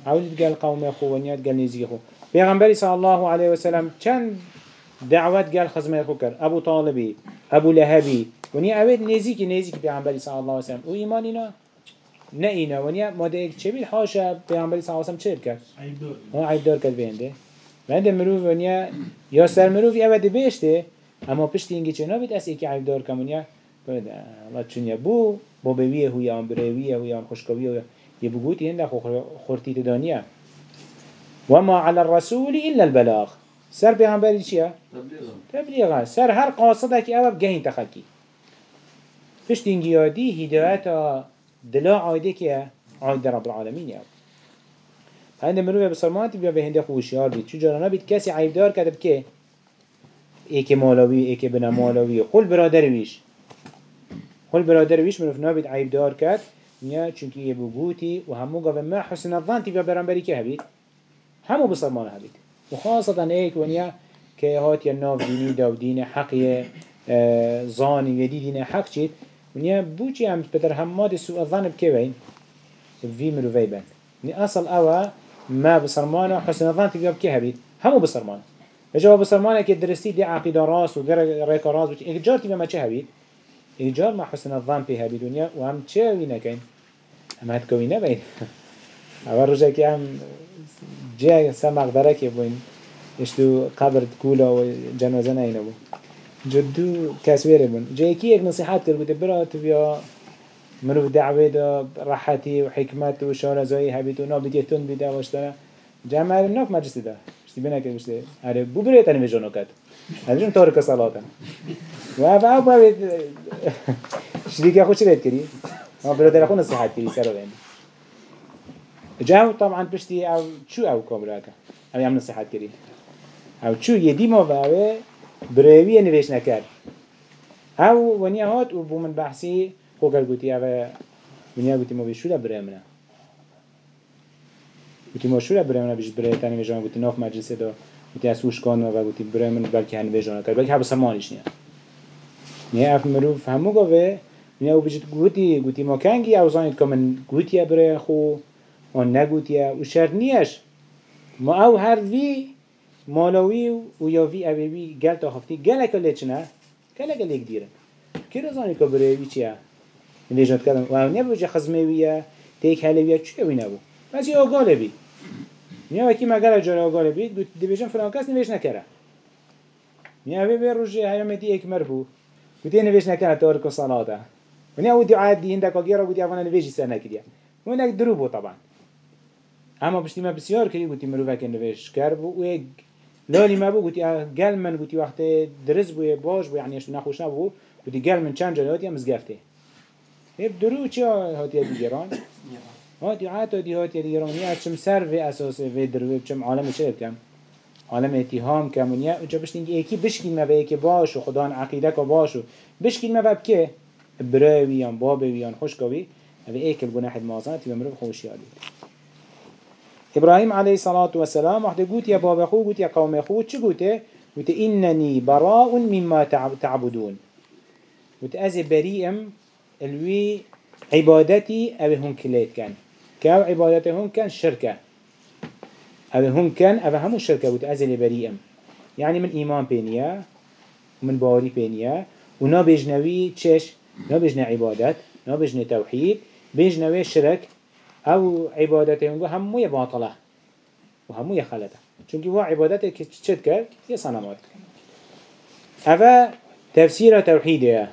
اولیت گل قوم خو و نیت گل نیزی خو پیغمبری صلی الله علیه و سلم چند دعوت گل خزمه خو کرد؟ ابو طالبی ابو لهبی. و نیه اوید نیزی که نیزی که پیغمبری صلی الله علیه و سلم. أو ایمان اینا؟ نه اینا ونیا ماده چه بید حاشا پیامبری صلی الله علیه و چه کرد؟ عیب دار عیب دار کرد بینده بنده مروف ونیا یا سر مروف یا بده بیشته اما پشت اینگه چه نبید از یکی عیب دار کمونیا بعد الله چونیا بو با بویه هوی آن برویه هوی آن خوشکویه یه بگوتی هنده خورتی تدانیه وما على الرسول إلا البلاغ. سر پیغمبری چیه؟ تبلیغ. سر هر قاصده که أو بگهین تخکی. پشت اینگه یادی هدایت دلا عایده که عایده رب العالمین یا هنده مروه بسرمانتی بیا به هنده خوشیار بید. چو جارانا بید کسی عیبدار کرد که ایک مالوی ایک بنا مالوی خل برادر ویش خل برادر ویش مروف نابید عیبدار کرد. نیا چونکه یه بگوتی و همو گفت ما حسن الظن تی بیا برانبری که هبید. همو بسرمان هبید. و خاصتا ایک ونیا که هات یا ناف دینی دا و دین حقی آه، زانی و دین حق چید. ونیا بوچی هم بدر هماد سوء الظن بكوين في مروفي بند ني أصل أوا ما بسرمانه حسن الظن تبقى بكيها بيت همو بسرمان اجا بسرمانه كي درستي دي عقيدة راس وغير ريكا راس وش إجار تبقى ما چه إجار ما حسن الظن بها بيت ونيا وهم چه وينا كين هم كوينة بين اول رجا كي هم جا سمق بركي بوين اشتو قبر تكولا وجنازة نينا بو جدو كاسوير بون جاي كي نصيحات كر قلت برا تبيا مروف دعوة دا راحتي وحكمت وشارزایی هبیت و نابیت یتون بیده واشتانه جمع هرم ناف مجلس ده بشتی بنا که بشتی هره بو بره تنی میجانو کد هرجون تارک صلاته و أو باید شریکه خوش رید کری ما برادر خون نصیحت کری سر و جاو طبعا بشتي أو شو أو كامراكا أو يعمل نصيحات كريم أو شو يدي ما برایی نویش نکرد. او ونیا هات و بومن بحثی خوکر گوتی او ونیا گوتی ما بیشولا برای منه گوتی ما شولا برای منه بیش برای تنی ویجانه گوتی ناف مجلسه دا گوتی از هوش و گوتی برای من بلکه هنی ویجانه کرد بلکه حبس سامانیش نیا نیا اف مروف همو گاوه ونیا او بیشت گوتی گوتی ما کنگی او که من گوتی بره خو آن نگوتی او شرط نیش ما او هر وی مالوی و یا وی اوی گل تا خفتی گل اکا لیچنه گل اکا لیک دیره. کی رزانی که بره وی چیه؟ نویجت کردن. و أو نبو جه خزمه ویه تیک هلی ویه چیه وی نبو بس یه آگاله بی؟ نیا وکی مگل جاره آگاله بی دی بیجن فلان کس نویش نکره. نیا اوی بی روژه حیامتی ایک مربو گوتی نویش نکنه تارک و صلاته و نیا أو دعایت دی هندک آگیره گوتی اوانه نویجی سر نکریه. و هناك دروبو طبعا. اما بشتی ما بسیار کردی گوتی مروفه که نوش کرد و ایک لالی ما بو گوتی گل من گوتی وقت درز بوی باش بو یعنی نخوش نبو گوتی گل من چند جلاتی هم مزگفته هیب درو چه هاتی دیگران هاتی عاتا دی هاتی دیگران یا چم سر و أساس و درو چم عالم چه کم عالم اتهام کم و نیا اونجا بشتی یکی بشکین ما به یکی باش و خدا عقیده که باش و بشکین ما به که براویان بابویان خوشکاوی اوه ایک الگناح المازات و مروف خوشی آلید إبراهيم عليه الصلاة والسلام وحده قلت يا بابا خو قلت يا قوم خو چه قلت قلت إنني براء مما تعبدون قلت أزي بريئم الوي عبادتي أبي هم كليت كان كاو عبادتي هم كان شركة أبي هم كان أبي همو الشركة قلت أزي بريئم يعني من إيمان بينيا ومن باري بينيا ونا بيجنوي تشش نا بيجنا عبادت نا بيجنا توحيد بيجنوي شرك أو عبادته هم همو باطله و همو خلطه چونكي هو عبادته که چد کرد یه صنمات اوه تفسير توحيده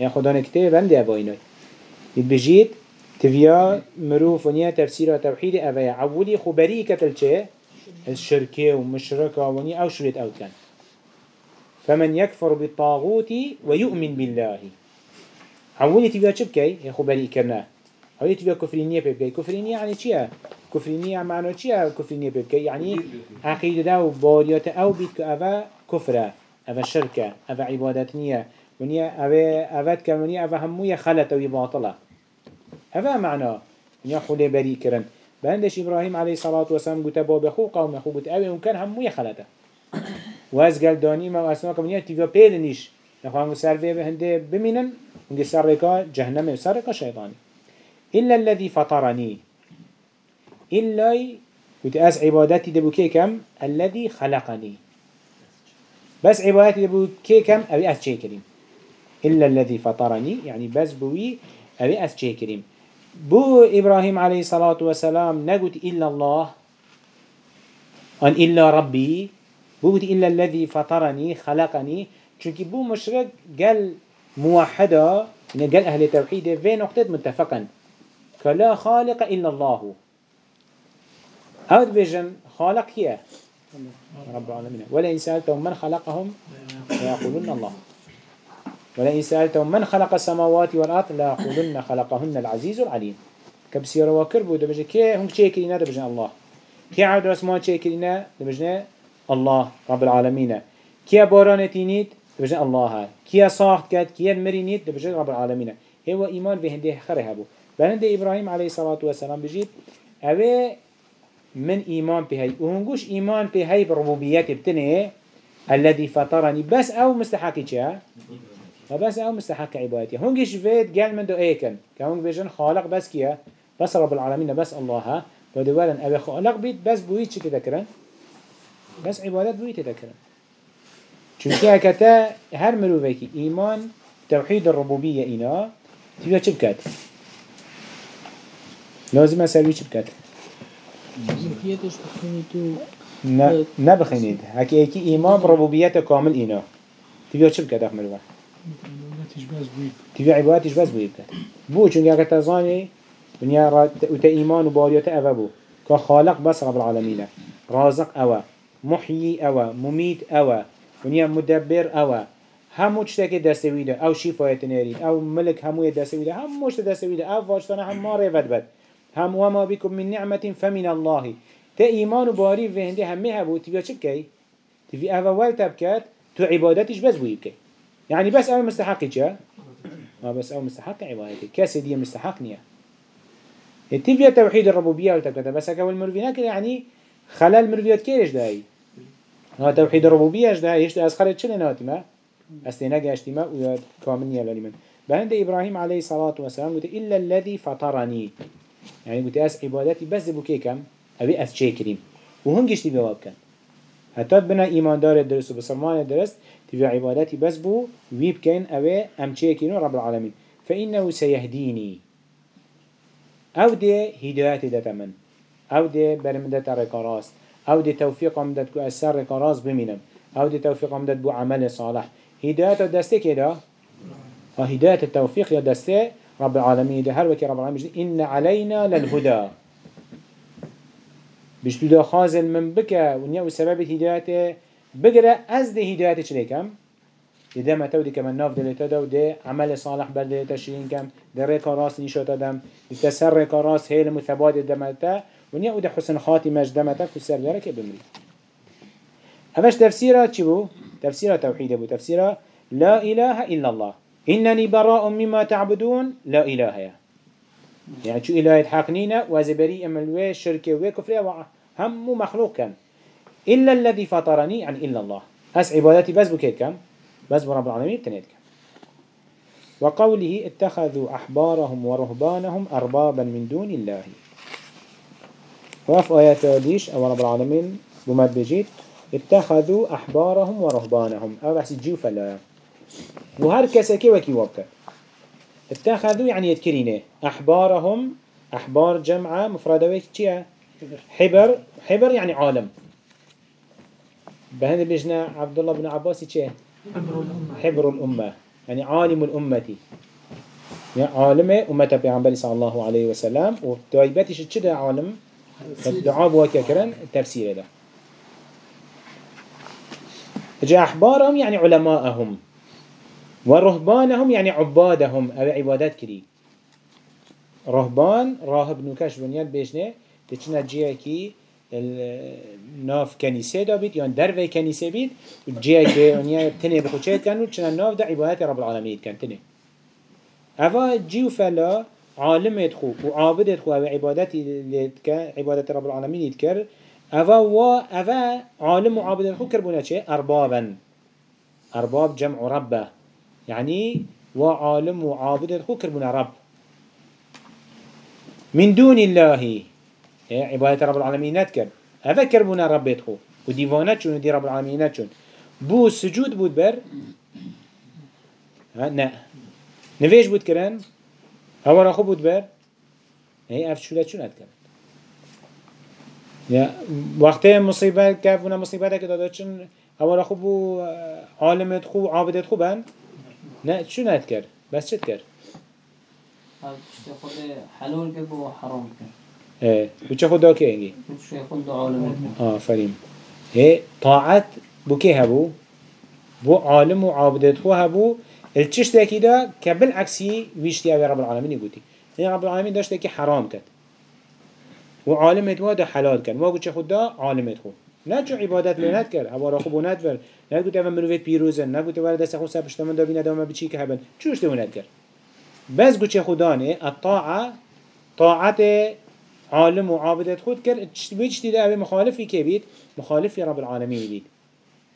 يعني خدا نكته بنده با اینای بجید تفيا مروف ونيا تفسير توحيد اوه عولي خبري كتل چه؟ الشركة ومشركة ونيا أو شريت أو كان فمن يكفر بالطاغوت ويؤمن بالله. عولي تفيا چبكي يا خبري كرناه هاي تبقى كفرينية بيبكي كفرينية يعني چيا كفرينية معنى چيا كفرينية بيبكي يعني عقيدة دا وباريات أو بيت كأفا كفرة أفا شركة أفا عبادتنية ونيا أفا أفا كمونية أفا هموية خلطة ويباطلة أفا معنى ونيا خلي بري كرن بهندش إبراهيم عليه الصلاة والسلام قلت باب خو قوم خو قلت أبي وكان هموية خلطة. واز قال داني ما أسمع كمونية تبقى بيلنيش نخوان سرفي بهنده بمينن ونجي سرقا جهنم سرقا شيطاني إلا الذي فطرني. إلا وتأس عبادتي دبو كم؟ الذي خلقني. بس عبادتي دبو كم؟ أبي أس كريم. إلا الذي فطرني يعني بس بوي أبي أس كريم. بو إبراهيم عليه الصلاة والسلام نقول إلا الله أن إلا ربي. بو إلا الذي فطرني خلقني. چونك بو مشرك قال موحدة قال أهل التوحيد في نقطة متفقا. كلا خالق إلا الله. هاد بيجن خالق هي رب العالمين. ولئن سألتهم من خلقهم ليقولن الله. ولئن سألتهم من خلق السماوات والأرض ليقولن خلقهن العزيز العليم. كبسيرا وكر بود بجن كي هم شيء كلنا بجن الله. كي عبد رسمان شيء كلنا بجن الله رب العالمين. كي باران تينيت بجن الله. كي صاحت كات كي مرينيت بجن رب العالمين. هو إيمان به هنده خره هبو. بلند إبراهيم عليه الصلاة والسلام بجيب أبي من إيمان بهاي وهنقوش إيمان بهاي بربوبيات بتنه الذي فطرني بس أو مستحق إيشا بس أو مستحق عبادتي هنقش فيت قال من دو إيكن كهونق بيجن خالق بس كيا بس رب العالمين بس الله ودوالا أبي خالق بيت بس بويت شكي ذكرن بس عبادات بويت ذكرن چونکه هكذا هر مروفيكي إيمان توحيد الربوبية إنا تبقى چه بكات؟ لازم أسوي چی ربوبيتش بخيني تو نه نبخینید هکی ایکی ایمان ربوبیت کامل اینا. أخمر بقى عبادتش بس بوي تبيا عبادتش بس بوي بكت بو چونك اگر تزاني ونيا را وتا إيمان وباريات أوا بو. كخالق بس رب العالمين رازق أوا محيي أوا مميت أوا ونيا مدبر أوا همو چتاك دستويده أو شفاية نارين أو ملك همو دستويده هم مشت دستويده أو واجتانا هم ما ريفت بد هم وما بكم من نعمة فمن الله. تا إيمان باري في هنده همه هبو تبيا چه كي تبي اول تبكت تو عبادتش بس بوي بكي يعني بس أو مستحق چه؟ آه بس أو مستحق عبادتي كاسي دي مستحق نيا تبيا توحيد الربوبية والتبكت بس اكا والمروفينا كده يعني خلال مروفيات كيرش داي ها توحيد الربوبية اش داي إيش دا از خلال چه ناتي ما استينا جاشتي ما وياد كامل يلا لمن بهند إبراهيم عليه الصلاة والسلام قلت إلا الذي فطرني يعني قلت أس عبادتي بس بوكي كم؟ أبي أس شاكرين وهم جشتي بواب كان. حتى بنا إيمان دار الدرس وبصرمان الدرس تبي عبادتي بس بو ويب كان أبي أم شاكرين رب العالمين. فإنه سيهديني. أو دي هداية دتمن أو دي برمدة ركراس أو دي توفيق مدت كو أسر ركراس بمنم أو دي توفيق مدت بو عمل صالح. هداية دسته كده؟ هداية التوفيق يا دسته رب العالمين ده هر وكي رب العالمين إن علينا للهدى. بشتو ده خازل من بكا ونيا وسبب هدايته. بقرأ أز ده هدايته إذا ما تودي كمان ناف دلتا ده وده عمل صالح بردلتا شرين كم؟ ده ريكا راس نشاتا دم. تسر ريكا راس هيل مثبات دمتا ونيا وده حسن خاتمة دمتا كسر لرك بمري. هفش تفسيرها چي بو؟ تفسيرها توحيد بو. تفسيرها لا إله إلا الله. إنني براء مما تعبدون لا إله يا. يعني شو إله حقنينا وزبري أملوه شركة وكفرية هم مخلوق كان إلا الذي فطرني عن إلا الله. أس عبادتي بس بكيت كم؟ بس برب العالمين تنيت كم. وقوله اتخذوا أحبارهم ورهبانهم أربابا من دون الله. وفي آيات ليش؟ أو رب العالمين بمد بجيت. اتخذوا أحبارهم ورهبانهم. أو بحث الجيو فلا وهر كسكي وكي وابك اتخذوا يعني يذكرينه. أحبارهم أحبار جمعة مفردة چيا حبر حبر يعني عالم. بهند بيجنا عبد الله بن عباس چيه حبر الأمة. يعني عالم الأمة يعني عالم أمة بيعنبالي صلى الله عليه وسلم. وتوايباتي شد عالم؟ الدعاء بواكي كرن التفسير ده. جاء أحبارهم يعني علماءهم. ورهبانهم يعني عبادهم. أو عبادات كري. رهبان راهب نوكش بنيان بيجنه تچنا جيه كي ناف كنيسة دا بيت يعني دروي كنيسة بيت جيه كي ونيا تنه بخوشيت كانوا چنا ناف دا عبادات رب العالمين كان تنه أفا جيو فلا عالم يدخو وعابد يدخو أو عبادات عبادات رب العالمين يذكر أفا و أفا عالم وعابد يدخو كربونا چه أربابا. أرباب جمع ربه. يعني وعالم وعابد يدخو كربونا رب. من دون الله عبادة رب العالمين نذكر هذا كربونا رب يدخو. وديوانات شون ودي رب العالمين شون بو سجود بود بر؟ ها نا نفيش بود كرن هوا راخو بود بر؟ هي اف شولات شون نذكر يا وقت مصيبة كيف ونا مصيبة كده داشن هوا راخو بو عالم يدخو عابد يدخو بن نا شو نذكر بس شو تذكر خود حلال کرد و حرام کرد. إيه وچه خدا که اینگی شيء خود عالم کرد. آه فريم إيه طاعت بو كي هبو؟ بو عالم وعابدت خو هبو. التشت كده كبالعكسي ويشتي أبي رب العالمين يقولي يعني رب العالمين داشت كي حرام كد وعالم هو ده حلال كان واقول چه خدا عالم خو. نه جو عبادت لنت کرد هوا خوب و ندور نه گوته و مروفت پیروزن نه گوته ورد دست خود سپشت من دابین ادامه بچی که هبن. چوش ده ند کرد؟ بس گوچه خدانه الطاعة طاعت عالم و عابدت خود کرد. بیچ دیده؟ اوه مخالفی که بید؟ مخالفی رب العالمین بید.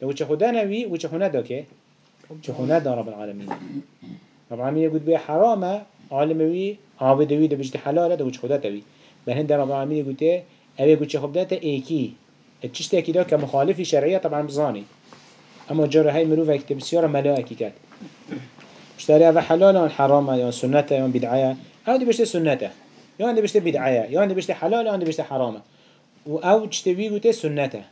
لو چه خدا نوی و چه خونه دا که چه خونه دا رب العالمین. رب العالمین يقول بيه حرامه عالموي عابدوي ده بجد حلاله ده وش خدا توي بهند رب العالمين يقول ته أبي يقول شخب ده ايكي التشت ايكي ده كمخالف شرعية طبعا بزاني اما جرى هاي مروفة يكتب سيارة ملائكي كات اشتري هذا حلاله ولا حرامه يا سنته يا بدعية أو دي بشت سنته يا دي بشت بدعية يا دي بشت حلاله يا دي بشت حرامه و أو تشتوي قلت سنته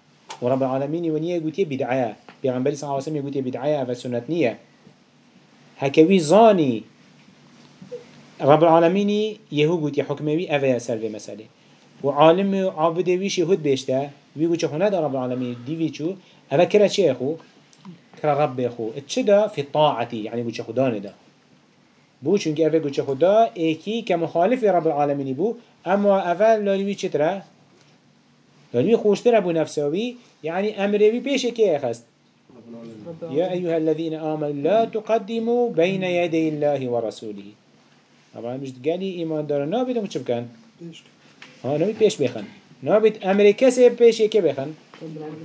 ورب العالمين ونيا يقول بدعاء بيغنبري صلى الله عليه وسلم يقول بدعاء فسنة نية هكوي زاني رب العالمين يهو قلت حكمي أفيا سلفي مسألة وعالم عابده ويش يهود بيشتا ويقول هنا دا رب العالمين دي ويشو أفا كرا چه أخو؟ كرا رب أخو. اتشدا في الطاعتي يعني قلت خدانه دا. بو چونك أفا قلت خدا ايكي كمخالف رب العالمين بو أما أفا لالوي چترا لالوي خوشتر أبو نفسوي يعني أمروي بيش كي أخست؟ يا أيها الذين آمنوا لا تقدموا بين يدي الله ورسوله طبعا مش قالي إيمان دار نابد ومش بكن ها نابد بيش بخن. نابد أمريكا سي بيش يكي بخن؟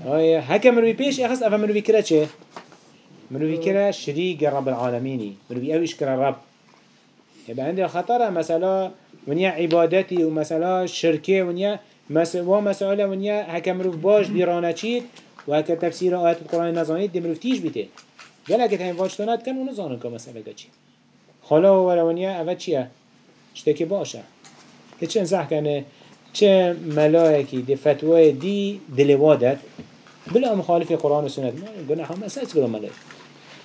هاي هكا مروي بيش أخص أفا مروي كرا چه؟ مروي كرا شريك رب العالمين. مروي أويش كرا رب. يبقى عندي خطر مثلا ونيا عبادتي ومثلا شركة ونيا ومسألة ونيا هكا مروي باش ديرانا چيت وهكا تفسير آيات القرآن نزانيت دي مروي تيش بيته. قالك هين واجتانات كان ونزانن كمسألة چي خلا و ولونیا اول چیه؟ چتکی باشه چه انزح کنه؟ چه ملائکی دی فتوای دی دلوادت بلا مخالف قرآن و سنت. گناه هم أساس بلا ملائک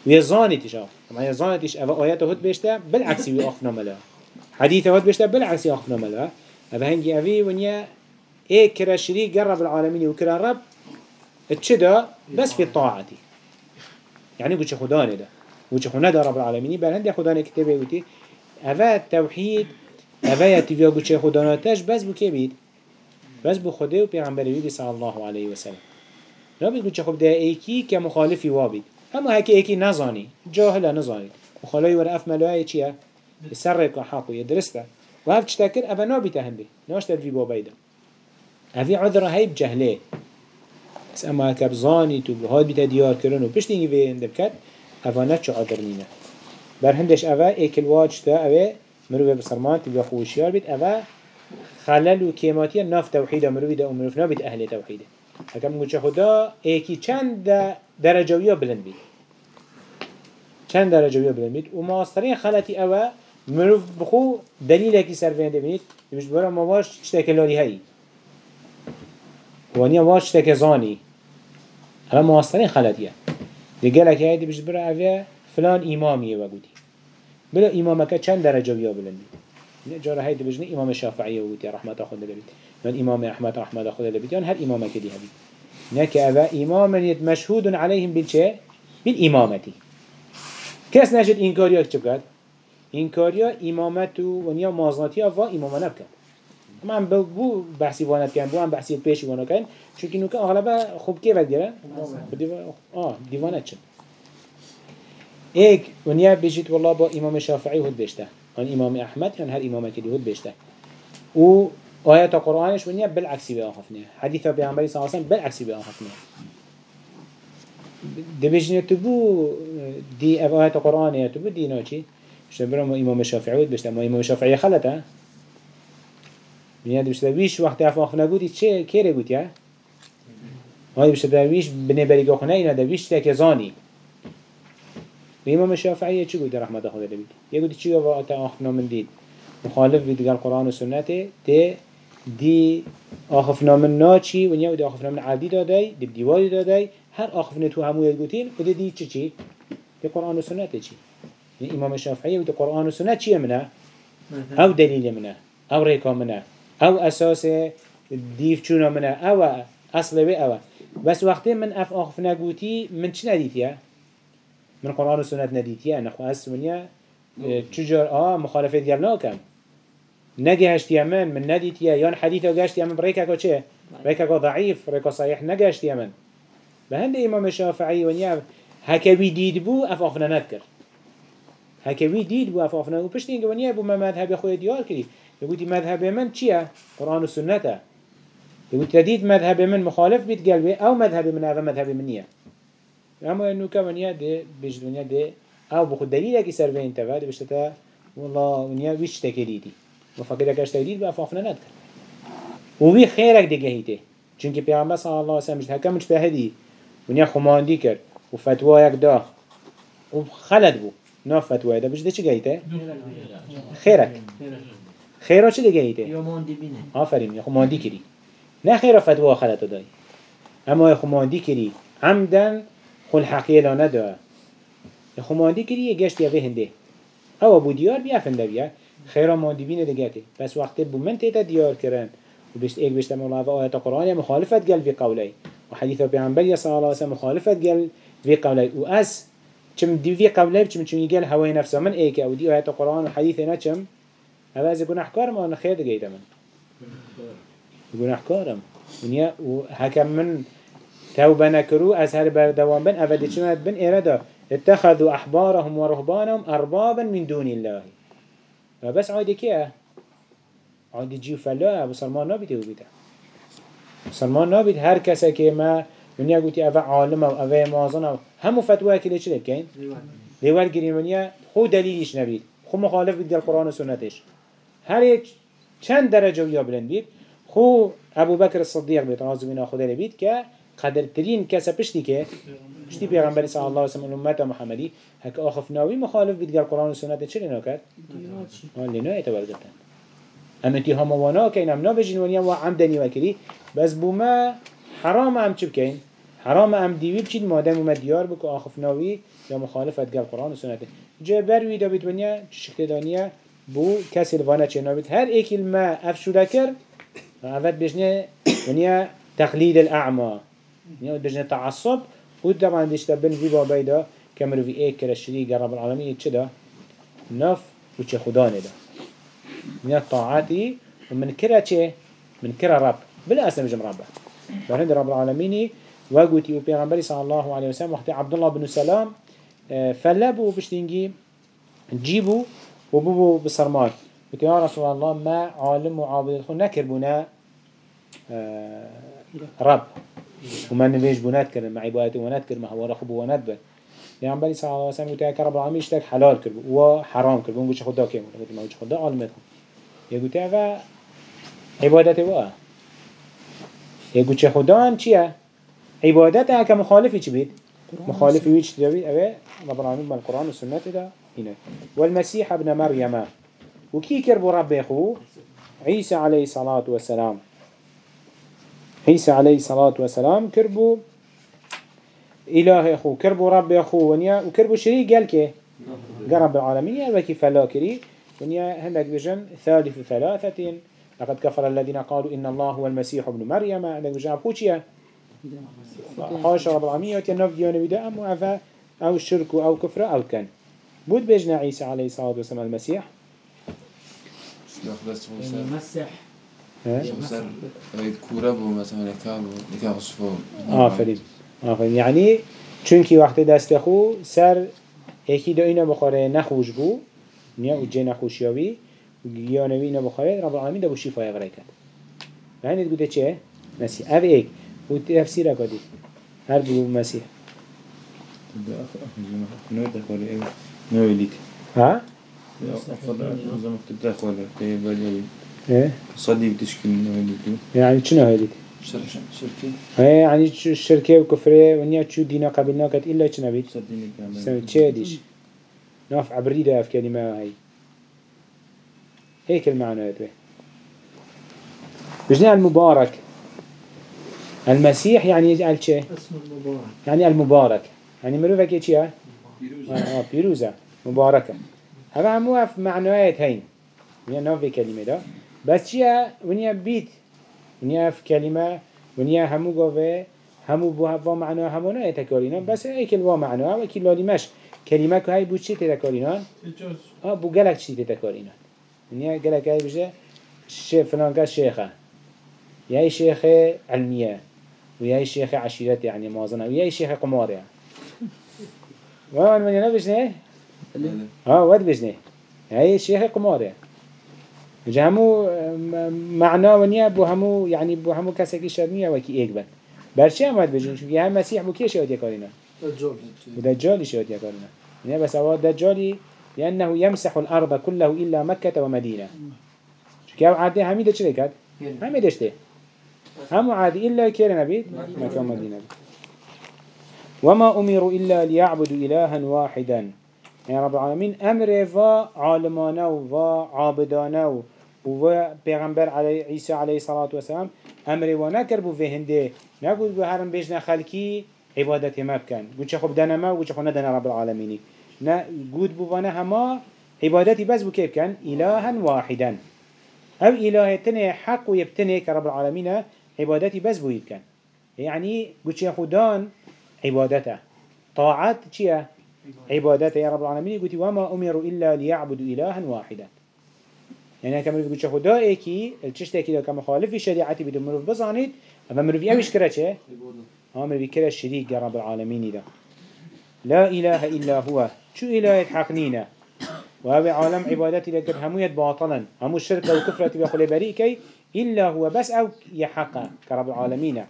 وی زانی تیشا ما یزانی تیش اول آیات هد بشته بالعکسی وی آخنا ملا حدیث هد بشته بالعکسی آخنا ملا اول هنگی اوی ونیا إيه كرا شريك قرب العالمين وكرا رب اتشدا بس في الطاعة يعني قلت خداني ده خونه دار رب العالمين بل هنده خدا نكتبه وتي اوه توحید اوه يتفيا قوچه خدا ناتش بس بو که بید بس بو خده و پیغمبری بید صلی الله علیه وسلم نبید قوچه خب ده ایکی که مخالفی وابید اما هكي ایکی نزانی جاهل نزانی مخالفی ور اف ملوه چیه سر رکا حقو يدرسته و هف چتکر اوه نابیته هنده ناشتر في بابایده اوه عذر هاي بجهله بس اما هكا بزاني تو بهاد بيتا ديار كرن و پشت اینگی به هنده بکد اوانه چه عادر نینه بر هندش اوه ایکل واج تا اوه مروه بسرمان تبقى خوشیار بید. اوه خلل و کیماتی ناف توحید مروه ده و مروف نابید أهل توحیده حکم گوچه خدا ایکی چند درجویا بلند بید. چند درجویا بلند بید. و ماسترین خلطی اوه مروف بخو دلیل کی سر بینده بینید. بيش برا ما واش چتك لاري هاي وانيا واش چتك زاني هلا مواصلين خلطيه لقالك هاي دي بيش برا اوه فلان امامية وقودي بلا إمامك چند درجه ويا بلندي یعنی جاره هاي بجنه امام شافعی بود رحمة رحمت خود لبید من یعنی امام احمد احمد خود لبید یا یعنی هر امام که دی هبید نکه اوه امام مشهود علیهم بالچه بالامامتی کس نجد این کاریا چه بکرد این کاریا امامت و نیا مازناتی و امامانه من بو بحثی وانات كان بو عم بحثی بيشي وانا کن چون که اغلب خوب که بد آه ديوانات شد ایک ونیا بجید والله با امام شافعی هد بشته آن امام احمد یعنی هر امام که هد بشته و آیات قرآنش ونیا بالعکسی به آخفنه حدیث پیامبری صلی الله علیه و بالعکسی به آخفنه دبجنه تو بو دی آیات قرآنه تو بو دینا چی؟ شبرم امام شافعی هد بشته ما امام شافعی خلطه بنياد بيش درويش وقت افاق نگودی چه کره گوتی ها؟ هاي بيش درويش بني بريق خونه اینا درويش تاك زاني امام الشافعية چه گوتی رحمت خدا لبید یه گوتی چه وقت آخفنا من دید مخالف بید قال قرآن و سنته ته دي آخفنا من ناچی و نیا و دی آخفنا من عادی دادای دی دیواری دادای هر آخفنا تو همو یدگوتین و دی دی چه چی؟ دی قرآن و سنته چی؟ امام الشافعية و دی قرآن و سنت چیه منه؟ أو دلیل منه أو ریکا منه أو أساس دیف چونا منه أو اصل بي أو بس وقتی من اف آخف نگوتی من چی ندیتیه؟ من قرآن و سنت ندیتیه نخو منیا چجور آه مخالفت گر ناکم نگهشتی من من ندیتیه یان حدیث گشتی من ریکا که چه؟ ریکا که ضعیف ریکا صحیح نگشتی من به هند امام شافعی ونیا هکوی دید بو اف آخف نذكر هكوي ديد بو افافنا و پشت اینگه بو ما مذهب خوی دیار کری يقولي مذهب من چيا قرآن والسنة يقول تديد مذهب من مخالف بيت قلبي أو مذهب من هذا مذهب منية أما إنه كمان يدي بيج دنيا دي أو بخد دليلك يسرفين تفا دي بشتتا والله ونيا ويش تكريدي وفقدك اش تكريد بقى فافنا ندكر وبي خيرك دي جهيته چونك پیغمبر صلى الله عليه وسلم مش هكا مجتهدي ونيا خماندي كر وفتوايك دا وخلد بو. ناف فتواي دا بش ده چي جهيته خيرك خیره چه بینه. آفرین. یا خب ماندی کری. نه خیره فتوا خلطو دای اما خماندی کری. عمدن خل حقیه لا ندا خماندی کری یه گشت یه هنده. أو ابو دیار بیا فنده بیا. خیرا ماندی بینه دگاته بس وقتی بو من تیتا دیار کرن. و بشت ایک بشت مولا و آیت قرآن مخالفت قل في قولي وحديث پیغمبر صلى الله عليه وسلم مخالفت قل في قولي و اس چم دي في قولي چم چم يقال هواي نفسه من ايك أو دي آيات القرآن وحديثنا چم؟ هذا از گناه کار ما خیر دگیده من گناه کارم ونیا و هکم من توبه نکرو از هر بردوام بن افدی چند بن؟ ایردا اتخذوا احبارهم ورهبانهم اربابا من دون الله. بس عادي كيه عادي جيو فلا مسلمان و بيته مسلمان نابيت هر کسی که ما ونیا گوتی اوه عالم و اوه مازن و همو فتوه که لیچه بکن لیور گرین ونیا خو دلیلش نبید. خو مخالف بید قرآن و سنتش. هر یک چند درجه ویا بلند بید. خو ابو بکر الصدیق بید رازو بنا خدا لبید که قدرترین کس پشتی که پشتی پیغمبر صلی الله علیه و سلم امت محمدی هک آخف ناوی مخالف بید قرآن و سنت چه لینا کرد؟ آن لینا اتبرگتن اما تی هم وأنا کین ام نابجین ونیا و عمدنی وکری بس بوما حرام ام چه بکین؟ حرام ام دیوی بچید مادم اومد دیار بکو آخف ناوی یا مخالفت گل قرآن و سنت. جا بروی دا ونیا شکل دانیا بو کسی الوانا چه نابید هر ایک ما افشوده کر اول بجنه ونیا الاعمى ونیا بجنه تعصب. و طبعا دشتا بن في بابا دا كمرو في ايك كلا الشريك رب العالمين دا نف و چه خدا ندا من الطاعات ومن كرا چه من كرا رب. بلا اسم جم رب فهند رب العالمين وقوتي وبيغمبري صلى الله عليه وسلم وقت عبد الله بن سلام فلبو بشتنجي جيبو وبوبو بصرمات قلت يا رسول الله ما عالم وعابد نكر بنا رب. وما نبيش بنات كر مع عبادته ونات كر ما هو رخب ونات بر پیامبری صلی الله علیه و سلم گفته رب العالمین اشتاق حلال کرد و حرام کرد. اون گوش خدا که گفت ما گوش خدا عالمت یه گفته و عبادت و یه گوش خدا هم چیه؟ عبادت که مخالفی چی بید؟ مخالفی ویچ تدوی اوه رب العالمین من القرآن و سنت دا هنا والمسيح ابن مريم وكي كربو رب خو؟ عيسى عليه الصلاة والسلام. عيسى عليه الصلاة والسلام كربو إله أخو كربو رب أخو ونيا وكربو شريك قال كي؟ رب العالمين يا بكي فلا كري ونيا هندك بجن ثالث ثلاثة. لقد كفر الذين قالوا إن الله هو المسيح ابن مريم. هندك بجن أبوشيا حاش رب العالمين يتي نف ديانة بدا أم أفا أو الشرك أو كفر أو كان بود بجنا عيسى عليه الصلاة والسلام المسيح. المسح کوره بود آفرین آفرین. یعنی چونکی وقت دست خو سر یکی دو اینو بخوره نخوش بو نیا او جه نخوشیاوی یا نوی اینو بخوره رب العالمین دو شیفای غره کرد. یعنی گوده چه؟ مسیح. او ایک او تفسیر اکادی هر دو مسیح. نوی دخوره نوی ها؟ نوی نوی صديق تشكيل نويليك يعني شنو هيدي؟ شركة. هي يعني شو الشركة وكفرة ونيا شو دينا قبلنا كانت إلا شنو بيت؟ صديق سوي تشاديش ناف عبريدة في كلمة هاي. هيك المعنى يتوه بجنا المبارك. المسيح يعني يجعل شيء اسم المبارك. يعني المبارك. يعني مروفة كي شيء آه بيروزة. مباركة. هذا همو في معنويات هين. ناف في كلمة ده. بس شيء ونيا بيت ونيا في كلمة ونيا همو قوة همو بو هوا معناه همو نه؟ تكارينا بس اي كلمة معناه وكي لالي مش. كلمة که های بود چی تکارینان؟ إجاز آه بو گلک چی تکارینان نیا گلک های بشه ش فلان کس شیخه. یای شیخ علمیه. و یای شیخ عشیرت يعني مازنه. و یای شیخ قمار يعني وان من ينبش نه آه ود بجنه هاي شيخ قمار يعني جهمو معناه ونيا بو همو يعني بو همو كسكي شرمية وكي ايك بن برشي هم ود بجن شو هم مسيح بو يودي كارينا الجول ودجالي شو يودي كارينا يعني بس هو دجالي لأنه يمسح الأرض كله إلا مكة ومدينة. شو كيف عادي حميدة شو لكاد حميدة شتي هم عادي إلا كيرنا بيت مكة ومدينة. وما أمروا إلا ليعبدوا إلها واحدا. يعني رب العالمين أمر فا عالمانا وفا عابدانا وفا پیغمبر علي عيسى عليه الصلاة والسلام أمر وأنا كر بو هنده نقول بو هرم بيجنا خلقي عبادت ما بكن قلت شخو بدنا ما وقلت شخو ندنا رب العالمين نا قلت بو وأنا هما عبادتي بس بو كيف كان إلها واحدا. أو إله تنه حق ويبتنه كرب العالمين عبادتي بس بو يبكن يعني قلت شخو دان عبادته طاعات چيه عبادته يا رب العالمين قلت وما أمروا إلا ليعبدوا إلها واحدا. يعني كما بيقول شخو دا إيكي الچشتاكي دا كمخالف شريعتي بدون مروف بزانيد أما مروف اوش كرا چه؟ ها مروف كرا الشريك يا رب العالمين دا لا إله إلا هو. شو إله حقنينا وهو عالم عبادتي لكن هموية باطلا. همو الشرك وكفرة بخلي بريكي. إلا هو بس أو يحقا كرب العالمين.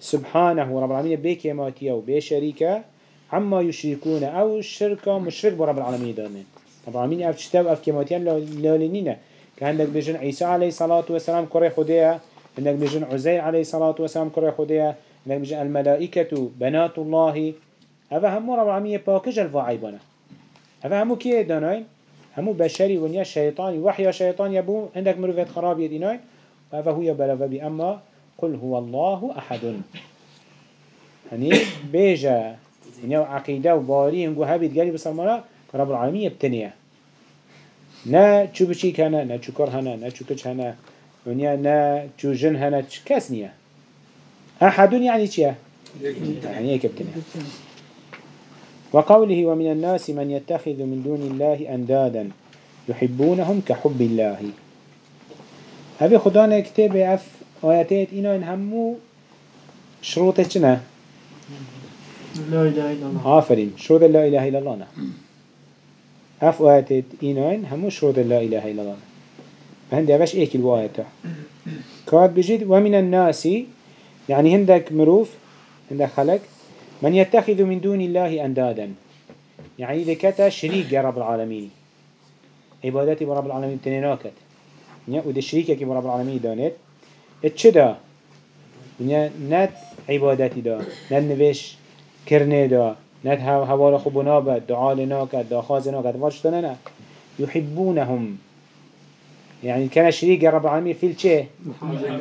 سبحانه رب العالمين بكماتيا وبشريكا عما يشركون أو الشركة مشرك برب العالمين. دانين طبعا مين أف تشتاو أف كماتيان لالنينة كأنك بيجن عيسى عليه الصلاة والسلام كره خديها عندك بيجن عزير عليه الصلاة والسلام كره خديها عندك بيجن الملائكة بنات الله. هذا هم رب العالمين باكج الفاعبنا هذا هم كيه داناين هم بشري ونيا شيطاني. وحيا شيطان يبو. عندك مروفة خراب يديناين هذا هو بلغ بأما قل هو الله أحد. يعني بيجا. ونيا عقيدة وباري. هنقو هابيت قالي بسلمانا. رب العالمين يبتنيه نا چو بچی کنه نا چو کار هنه نا چو کچ هنه. ونیا نا چو جن هنه کس نیه. أحد يعني چيه يعني هيك بتنيه وقوله ومن الناس من يتخذ من دون الله أندادا يحبونهم كحب الله. هذه خدانا كتاب أف آياتات إنا همو شروط چنه؟ لا إله إلا الله. آفرين شروط لا إله إلا الله نه. اف آياتت إيناين همو شروط لا إله إلا الله. فهندي أفش إيك الوايته كاد بجد ومن الناس يعني هندك مروف هندك خلق من يتخذ من دون الله أندادا. يعني إذا كتا شريك يا رب العالمين عبادتي برب العالمين تنيناكت وده شريكك برب العالمين دانت اتشدا نت عبادتي دا؟ نت نوش كرنه دا. نت هوا خوب نابد دعا لناكد دا خاز ناكد واش نه. يحبونهم يعني كان شريك رب العالمين في الشيء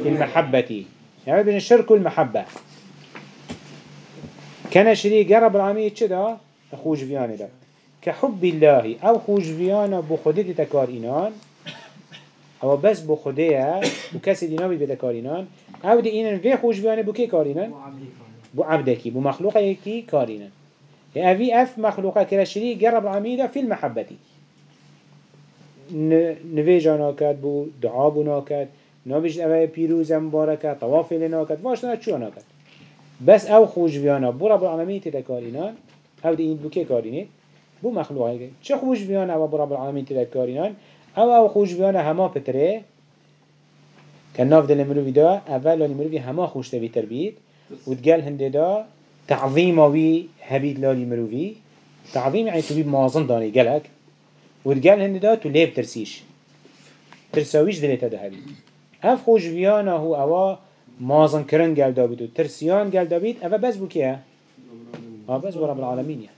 في المحبة يعني بين الشرك والمحبة كان شريك رب العالمين كذا خوش فيان ده كحب الله أو خوش فيانا بخدت تكار إنان أو بس بخديها وكسر دينا بتكار إنان أو دي إنان في خوش فيانا بكي كارينان بو عبدكي بو مخلوقك كارينان يعني أبي أف مخلوقة كرشري جرب عميدة في المحبة. نفيجا ناكد بو دعاب ناكد نابش أبي بيروز مباركة طواف لناكد واشتنا شو ناكد بس أو خوش بيانا بو رب العالمين او هاو دي بو كارينه بو مخلوقة چه خوش بيانا بو رب العالمين تتكارينان أو أو خوش بيانا هما بتره كان ناف دل مروفي دا أول لان هما خوش تبي تربيت وتقال هنده دا تعظيم وي هبيد لالي مروفي. تعظيم يعني تبي مازن داني قالك وتقال هند دا تو ليب ترسيش. ترساويش دلتا ده هبيد. اف خوش فيانا هو اوا مازن كرن قال دابيد و ترسيان قال دابيد افا بس بو كيه آه بس بو رب العالمين يعني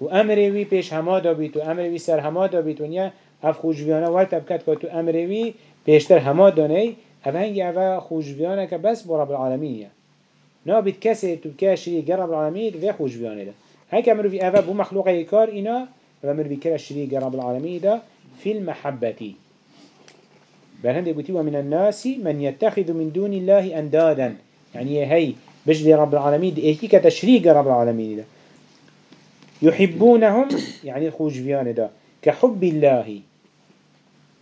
وامري وي پیش هما دابيد و امري وي سر هما دابيد ونيا اف خوش فيانا وقت ابكت كتو امري وي پیشتر هما داني. افا هنگي افا خوش فيانا كبس بو رب العالمين يعني نابد كسي تبكاشي جرب العالمين في خوش بيانه ده. هيك أمر في أفا بو مخلوق يكار إنا أمر في كلا شريك جرب العالمين ده في المحبة بل هندي قلتي ومن الناس من يتخذ من دون الله أندادا. يعني هي بجلي رب العالمين ده إيكي كتشريك رب العالمين ده. يحبونهم يعني خوش بيانه ده كحب الله.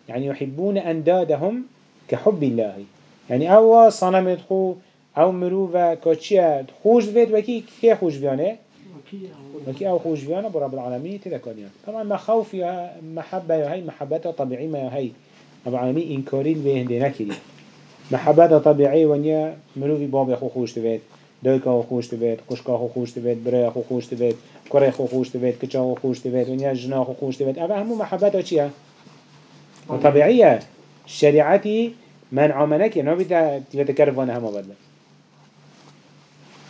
يعني يحبون أندادهم كحب الله. يعني أول صنم يدخو أو مروفا كاتشيا خوش بيت وكي كي خوش بيانه وكي أو خوش بيانه برب العالمين تذكرين طبعا ما خوف يا محبة يا هي محبته طبيعية ما هي رب العالمين إنكاري اللي هندي نكري محبته طبيعية ونيا مروفي باب يخو خوش تبيت دایک خو خوش تبید خوشکا خو خوش تبید برای خو خوش تبید کره خو خوش تبید کچا خو خوش تبید ونیا جنا خو خوش تبید اوه همو محبت چیه طبيعية شريعتي من عملك نبي تذكر وأنا هم بدل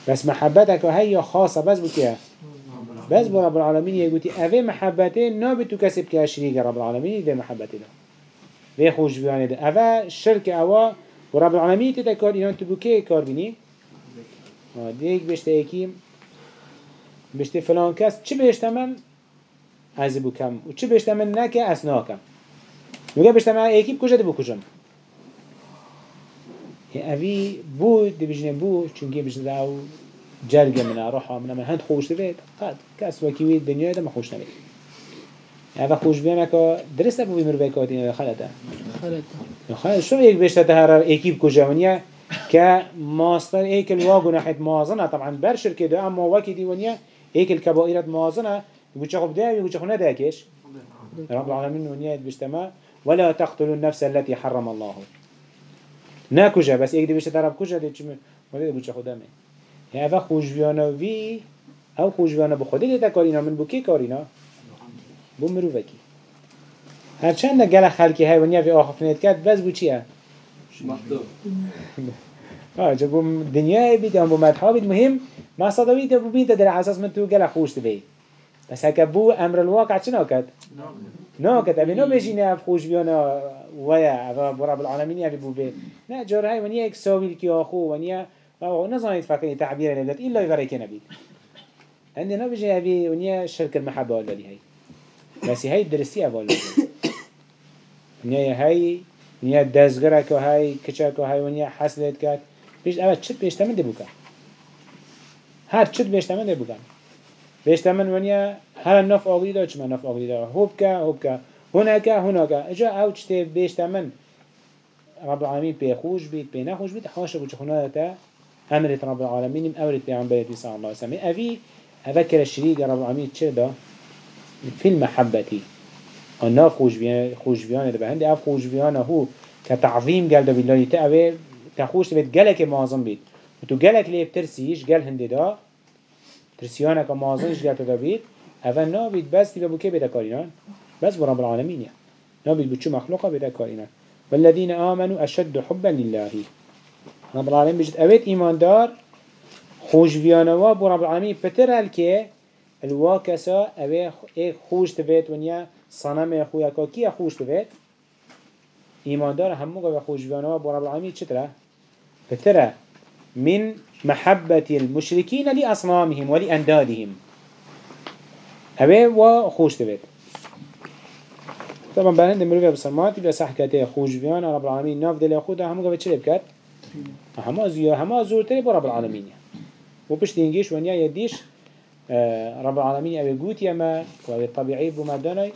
بس محبتك هي خاصة. بس بكيه بس برب العالمين يقولي أفي محبتين نابي تو كسب كشريك رب العالمين ده محبتنا. في خوش بيانة ده. أفا الشرك أوا ورب العالمين تتا كار إنان تبو كي كار بني آه، ديك بشتا ايكيم بشتا فلان كس چه بشتا من؟ از بو کم. و چه بشتا من؟ نکه از ناکم نگه بشتا من ایکی بکجه دبو کجم اوی بو دی بجنه بو چونکه بجنه أو جرگه من روحا من من هند خوش دوید. قد کس وکی دنیای ده ما خوش نوید. اوه خوش بیانه که درست بو بیمر بکاتین خلطه خلطه خلط شو یک بشتا تهرر ایکی بکجه ونیا که ماستر ایک الواقع نحيت موازنة طبعا برشر كده اما وكي دي ونيا ایک الكبائرات موازنة يقول شخو بداية يقول شخو نداكش رب العالمين ونيا بجتما ولا تقتلوا النفس التي حرم الله. ناكوجا بس ایک دی بشتا طرف دي چم ولی يقول شخو دامه يعني اوه خوشبيانا وي أو خوشبيانا بخوده دي تكارينا من بو كي كارينا بو مروفكي هرچند گل خلقی های ونیا وی آخفنیت کرد بس بو چیه؟ آه جا بو دنیا بید هم بو مدحا بید مهم. ما صدوی تا بو بید در أساس من تو گل خوش تبی بس هکا بو أمر الواقع چه ناکد؟ ناکد اوی نو بجینه اف خوش بیانا ویا أو بو رب العالمین اوی بو بید نه جار های ونیا ایک ساویل کی آخو ونیا أو نظانید فکر تعبیر لبدت ایلا یغره که نبید عندي نو بجي أبي ونيا شركة المحبة ولا دي هاي بس هاي درستي أول ونيا هاي ونيا دزغرك وهاي كشك وهاي ونيا حسلت كات بيش أبد شت بيش تمن دبوكا هر شت بيش تمن دبوكا بيش تمن ونيا هر النف أغيدا چما نف أغيدا هوبكا هوبكا هناك هناك إجا أو شت بيش تمن رب العالمين بيخوش بيت بينخوش بيت حاشا بوش خناتا أمرت رب العالمين أمرت بيعنبرت صلى الله عليه وسلم أبي أذكر الشريك رب العالمين تشدا في المحبة الناف خوش بيان خوش بيان ده بهندي أف خوش بيان هو كتعظيم قال بالله تأوي تخوش تبيت قالك معظم بيت وتو قالك ليه بترسيش قال هندي ده ترسيانا كمعظمش قال ده بيت أفن نا بيت بس تبقى بكي بيتا كارينان بس برب العالمين يعني نا بيت بتشو مخلوقة بيتا كارينان والذين آمنوا أشد حبا لله. رب العالمين بيجت أبيت إيمان دار خوش بیانوا بو رب العالمین پتر هل که؟ الواکسا اوه ایک خوش تبید ونیا صنم که کیا خوش تبید ایماندار همو که خوش بیانوا بو رب العالمین چطره پتره. من محبة المشركين لأصنامهم ولأندادهم. أبي وخوش تبت طبعا بهند مروفة بسرمات يبقى صح كته خوش بيان رب العالمين. ناف دل خود همو قبل چلي بكت هما زيو هما زورتري برب العالمين. و پشت اینگیش ونیا یدیش رب العالمين أبي قوت يما وأبي طبيعي بما داني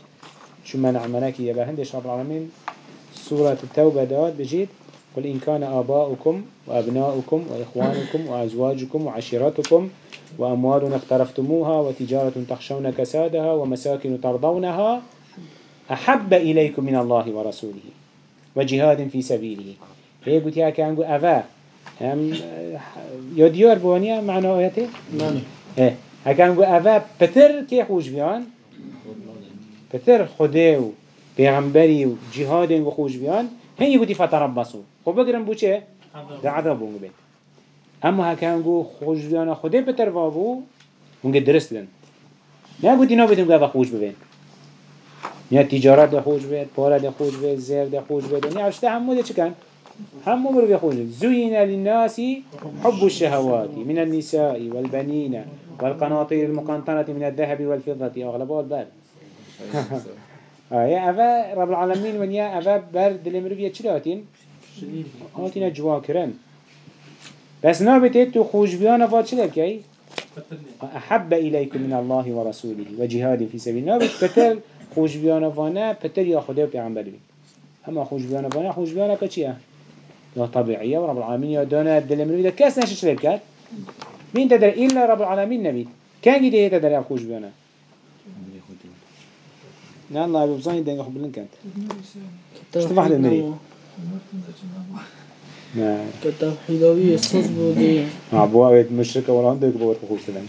شو منع مناكي يبا هندش رب العالمين سورة التوبة داد بجيد قل إن كان آباؤكم وأبناؤكم وإخوانكم وأزواجكم وعشيرتكم وأموال اقترفتموها وتجارة تخشون كسادها ومساكن ترضونها أحب إليكم من الله ورسوله وجهاد في سبيله. هي قلت يا كان أفا هم یا دیار بوانیا معنا آیته؟ نعم. آه هکان گو اوه پتر که خوش بیان پتر خوده و پیغمبری و جهاد و خوش بیان هنگی گوتی فتربصو خب بگرم بو چه؟ در عذاب بونگو بید اما هکان گو خوش بیان خوده پتر وابو اونگه درست دن نه گوتی نا بیتون گو خوش ببین نه تجارت ده خوش بید پارا ده خوش بید زیر ده خوش بید نه اشته همو ده چکن؟ هم مر بيخوش زين للناس حب الشهوات من النساء والبنين والقناطير المقنطرة من الذهب والفضة. أغلبها البال آه يا أفا رب العالمين ونيا أفا برد المروفية چلاتين هاتين جواكرن بس نابتت تو خوش بيانا فات چلكي أحب إليكم من الله ورسوله وجهاد في سبيل. نابت بتر خوش بيانا فانا بتر يا خده وبيعنبر بي. أما خوش بيانا فانا خوش بيانا كچيه يا طبيعية ورب العالمين يا دانا دل مروي ده كاس نشش لبكات مين تدري؟ إلا رب العالمين نبي كان جدي هي تدري أخوش بينا نعم الله أبو بزاين دنجا خب لين كانت اشتفح للمري نعم كتوحيدوية صصب دي أبو أبيت مشركة ولا عندك بور خوش لين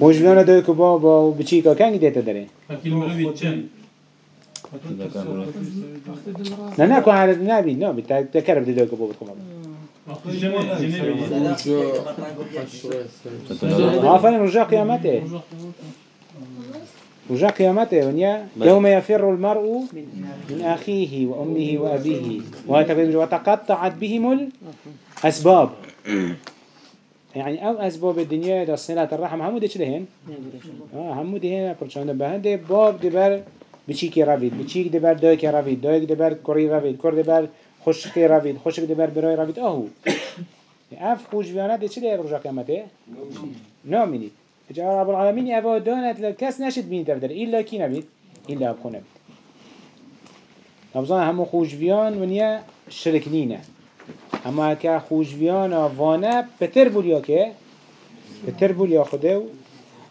خوش بينا دوك بابا وبتشيكا كان جدي تدري لا ناكو على النبي نبي تكرب دوك بابا جنة عارفين رجاء قيامته رجع قيامته ونيا يوم يفر المرء من أخيه وأمه وأبيه. وتقطعت بهم الأسباب. يعني أو أسباب الدنيا دا صلة الرحم. همو دي چلهن آه همو دي هنا پرچانده بهنده باب دبر بچيكي رافيد. بچيك دبر دايك رافيد. دايك دبر كوري رافيد. كور خشكي رافيد. خشك دبر براي رافيد. أهو. أف خوش بيانا. دي چله رجع قيامته نامني جاء رب العالمين أبا دانت لكس نشد بين تفدر إلا كي نبيت إلا أبخو نبيت نبزان همو خوشویان ونیا شرک نینه. اما که خوشویان وانه پتر بولیا که؟ پتر بولیا خوده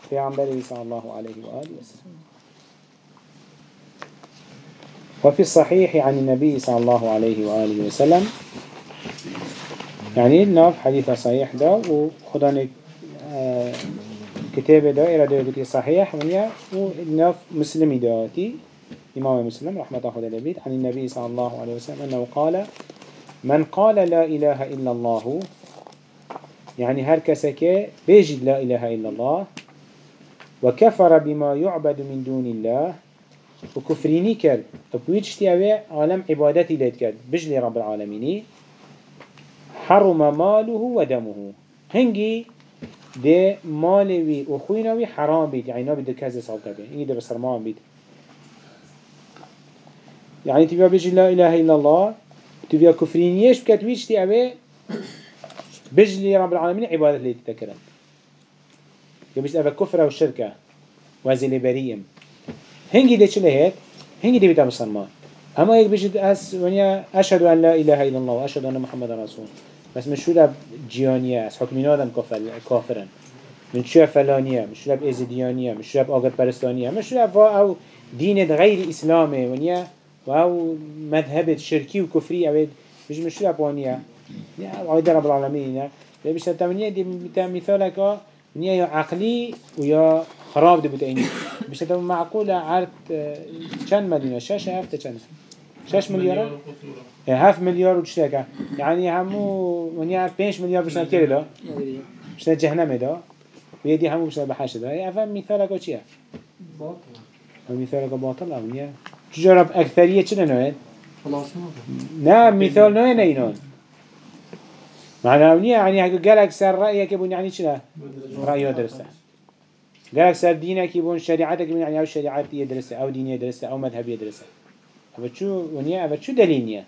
پیغمبر صلى الله عليه وآله وسلم وفي الصحيح عن النبي صلى الله عليه وآله وسلم يعني الناف حديث صحيح ده وخدانك كتاب دائرة دائرة صحيح ونيا ونف مسلم داتي إمام مسلم رحمة الله عليه عن النبي صلى الله عليه وسلم أنه قال من قال لا إله إلا الله يعني هر كسك بيجد لا إله إلا الله وكفر بما يعبد من دون الله وكفريني كر وبويتش تيابي عالم عبادتي ليت كر بجلي رب العالمين حرم ماله ودمه. هنجي ده مالوي وخوينوي حرام بيت يعني نابد كذا صاب كبه إني ده بسرمان بيت يعني تبيا بيجي لا إله إلا الله تبيا كفرينيش بكت ويش تي أبي بيجي رب العالمين عبادة اللي تتكرن يبيش أبا كفر والشركة وزي بريم هنجي ده چله هيك هنجي ده بيتا بسرمان أما يك أس ونيا أشهد أن لا إله إلا الله وأشهد أن محمد رسول. بس مش شو جيانية؟ اس حكمين آدم كافرن من شو فلانية مش شو إزديانية مش شو آغر پرستانية مش شو أو دين غير إسلامي ونيا أو مذهب شركي وكفري أو مش مش شو وانيا عيد رب العالمين بيش تمنية دي مثالك ونيا يا عقلي ويا خراب دي بتأيني بيش تم معقولة عرض كان مدينة شاشة هفته كان شش مليار هفت مليار وشتاكا يعني همو ونيا بينش مليار بشنا كيري دا بشنا جهنم دا ويدي همو بشنا بحاش دا يعني افهم مثالك وشيا باطل. مثالك باطل ونيا جرب أكثرية چنه نوين نا مثال نوين اينون معنى ونيا يعني هكو قالك سر رأيك يبون يعني چنه رأيه درسته. قالك سر دينك يبون شريعتك يبون يعني أو شريعت يدرسه أو دين يدرسه أو مذهب يدرسه اوه چو ونیا اوه چو دلیل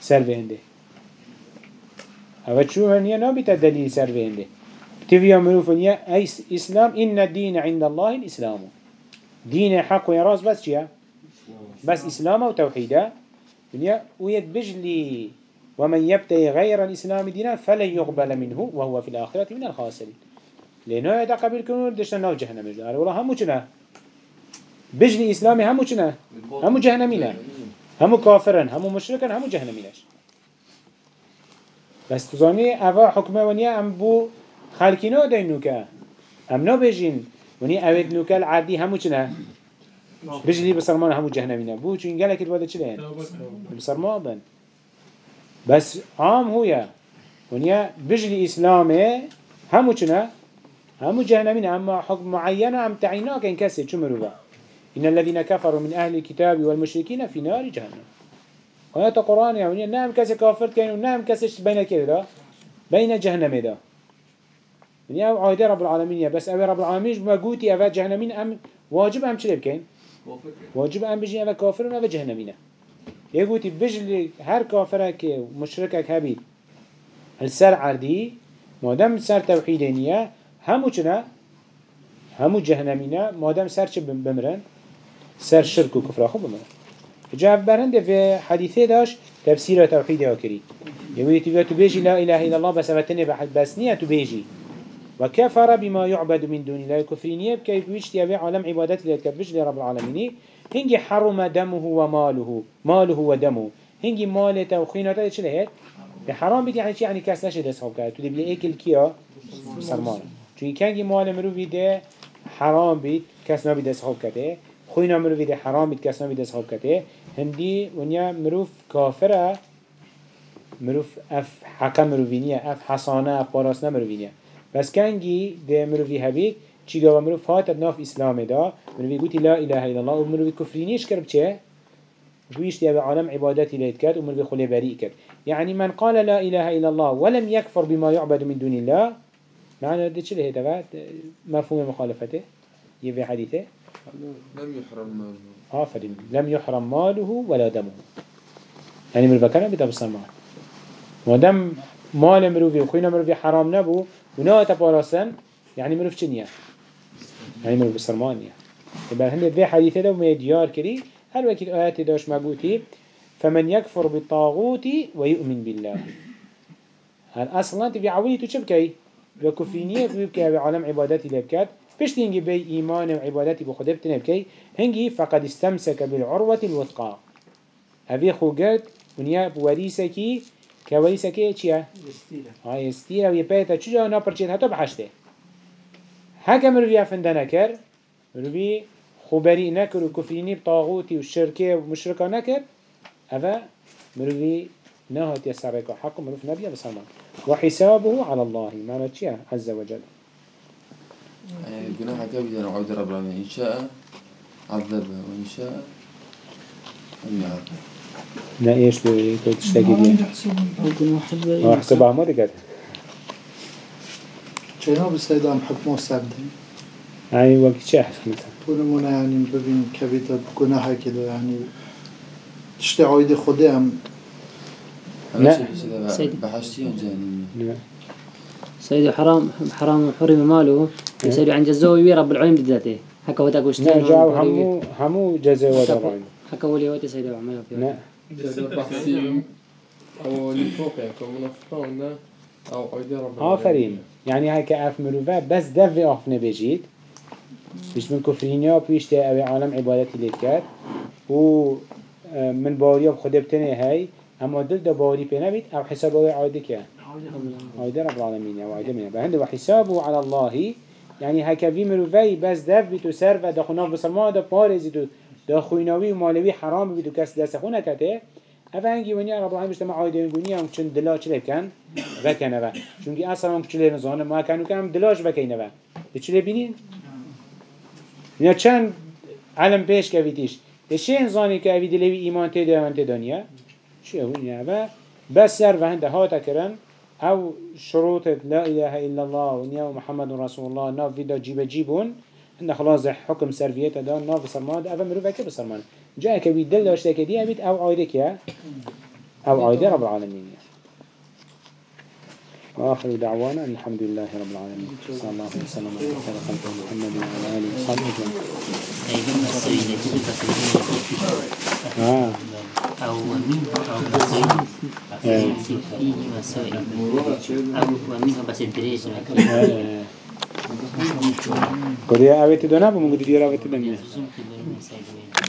سر بهنده اوه چو ونیا دلیل سر مروف اسلام إن الدين عند الله الإسلام. دين حق ويراس بس چيا بس إسلام وتوحيدا ونیا ويد بجلي ومن يبتغي غير الإسلام دينا فلن يقبل منه وهو في الآخرة من الخاسرين لأنه يتقبل كنور دشنا نو جهنم والله هم چنا بجني إسلامي همو چنه؟ همو جهنمينه همو كافرن همو مشركن همو جهنمينش بس تزاني أفا حكمه ونيا أم بو خالكينو دينوكا أم نو بجين ونيا أود نوكا العادي همو چنه؟ بجني بسرمان همو جهنمينه بو چون قالك الواده چلين بسرمان. بس عام هويا ونيا بجلي إسلامي همو چنه؟ همو أما حكم معينة أم تعيناك إن كسي شو مروبا إن الذين كفروا من أهل الكتاب والمشركين في نار جهنم. آيات القرآن يعني نعم كسي كافر كان ونعم كسي بين كده بين جهنم ده من يا عايدة رب العالمين بس أبي رب العالمين ما قوتي أبا جهنمين أم واجب أم شلي بكين واجب أم بيجي أبا كافر وأبا جهنمين يقولي بجلي هر كافر كي مشركك هبي السر عردي ما دام سر توحيدينية همو چنا همو جهنمينا ما دام سر چه بمرن؟ سر شرك و كفر خو بمرن جاب برهند في حديثه داش تفسير توحيد وكري يقول تبقى تبيجي لا إله إلا الله بس أبتني بحد بس نية تبيجي وكفر بما يعبد من دون الله كفرينية بكيف بيجتي أبي عالم عبادات اللي تكبج لرب العالمين هنجي حرم دمه وماله ماله ودمه هنجي ماله وخينته إيش لهيت بحرام بيت يعني يعني كاس نشد أصحاب كات تدي بلي إكل كيا مسلمان. چون كانجي مال مروفي ده حرام بيت كاس نبي ده أصحاب كاته خوينا مروفي ده حرام بيت كاس نبي ده أصحاب كاته هندي ونيا مروف كافرة مروف اف حكم مروفينية اف حصانة اف باراسنا مروفينية بس كانجي ده مروفي هبيت چی گاوا مروف هات ناف اسلام دا. مروفی گوتی لا اله الا الله و مروفی کفرینیش کرد چه؟ ويش تبع عالم عبادتي ليتكات ومر بخلي بريء كات يعني من قال لا إله إلا الله ولم يكفر بما يعبد من دون الله. معنى ده شو تبع مفهوم مخالفته. يبي حديثه لم يحرم ماله. آفرين لم يحرم ماله ولا دمه. يعني مروف كان بده بصمع ودم مال. مروفي وخينا مروفي حرام نبو ونا تبارسن يعني مروف شنيا يعني مروف بصرمانيا يبقى هند ذي حديثه ده وما ديار كري هل وكيل آيات داش مقوتي فمن يكفر بالطاغوت ويؤمن بالله. هل أصلا تبي عولي تشبكي وكفرينية بيبكي بعالم عبادتي لبكات بيش تنجي بي إيمان وعبادتي بخده بتنبكي هنجي فقد استمسك بالعروة الوثقى هذه خوجت ونيا بوريسكي كوريسكي چيا؟ هاي استيرا ويبايتا چجا ناپرچيت حتى بحشته هكا مروي افندنا كر مروي خبري نكر وكفريني بطاغوتي والشركة ومشركة نكر هذا مروي نهت يسرق حق مروف نبي بسلمان وحسابه على الله. ما نتشيا عز وجل جناح كبير أنا عود رب العالمين إن شاء عذبه وإن شاء لم يعذب لا إيش بي كنت تشتكي واحد آه حسب احمد قد جناب السيدان حكمه سرده يعني وقت شاح مثلا بونمونه يعني ببین كبيتا گناه كده يعني. تشتي عايد خودي هم لا. شيء سيد. بحشتي جاني لا. سيد حرام حرام حرم ماله. يسأل عن جزوه رب العالمين بذاته حكى وتاك لا وشتان جاو همو همو جزاء ودرعين حكى ولي وتي سيد عمله في لا بحثيهم أو لفوق يعني كمنافقون أو عيدة رب آفرين يعني هاي كأف مروفا بس دفع أف نبجيت مش من كفرينيا بيش تا أبي عالم عبادتي ليتكات و آه، من باريا بخده بتنه هاي اما دل دا باري بنبيت أو حسابه عايده كيا عايده رب العالمين أو عايده منه. بهند وحسابه على الله یعنی هکوی مروی بس دف بیتو سر و دا بسلمان دا پارزیتو تو خویناوی و مالوی حرام بیتو کس دست خونه کته اف هنگی ونی رب العالمین اجتماع آیدین گونی هم چون دلا چلی بکن وکنه و. چونگی اصلا هم چلی نزانه ما کنو کنم دلاش وکنه و. به چلی بینین؟ اینا چند علم پیش که ویدیش. به چه انزانی که دلی دلوی ایمان تیده و انتدانیه؟ چه اون و بس سر و هنده ها تکرن. أو شروط لا إله إلا الله ونیا و محمد رسول الله ناف ویدا جیب جیبون هنده خلاص حكم سرفيته ده ناف بسرمان ده أفهم مروفة كبسرمان جاء كبي دل داشته كدي أبيت أو عايدك يا؟ أو عايدة رب العالمين. وآخر دعوانا أن الحمد لله رب العالمين. صلى الله عليه وسلم على خير خلقه محمد وعلى آله وصحبه أجمعين. أو منه أو بصير فيه وسائل أو ومنه بس الدريج كوريا أبيت دونا بمقدر يرى أبيت دونا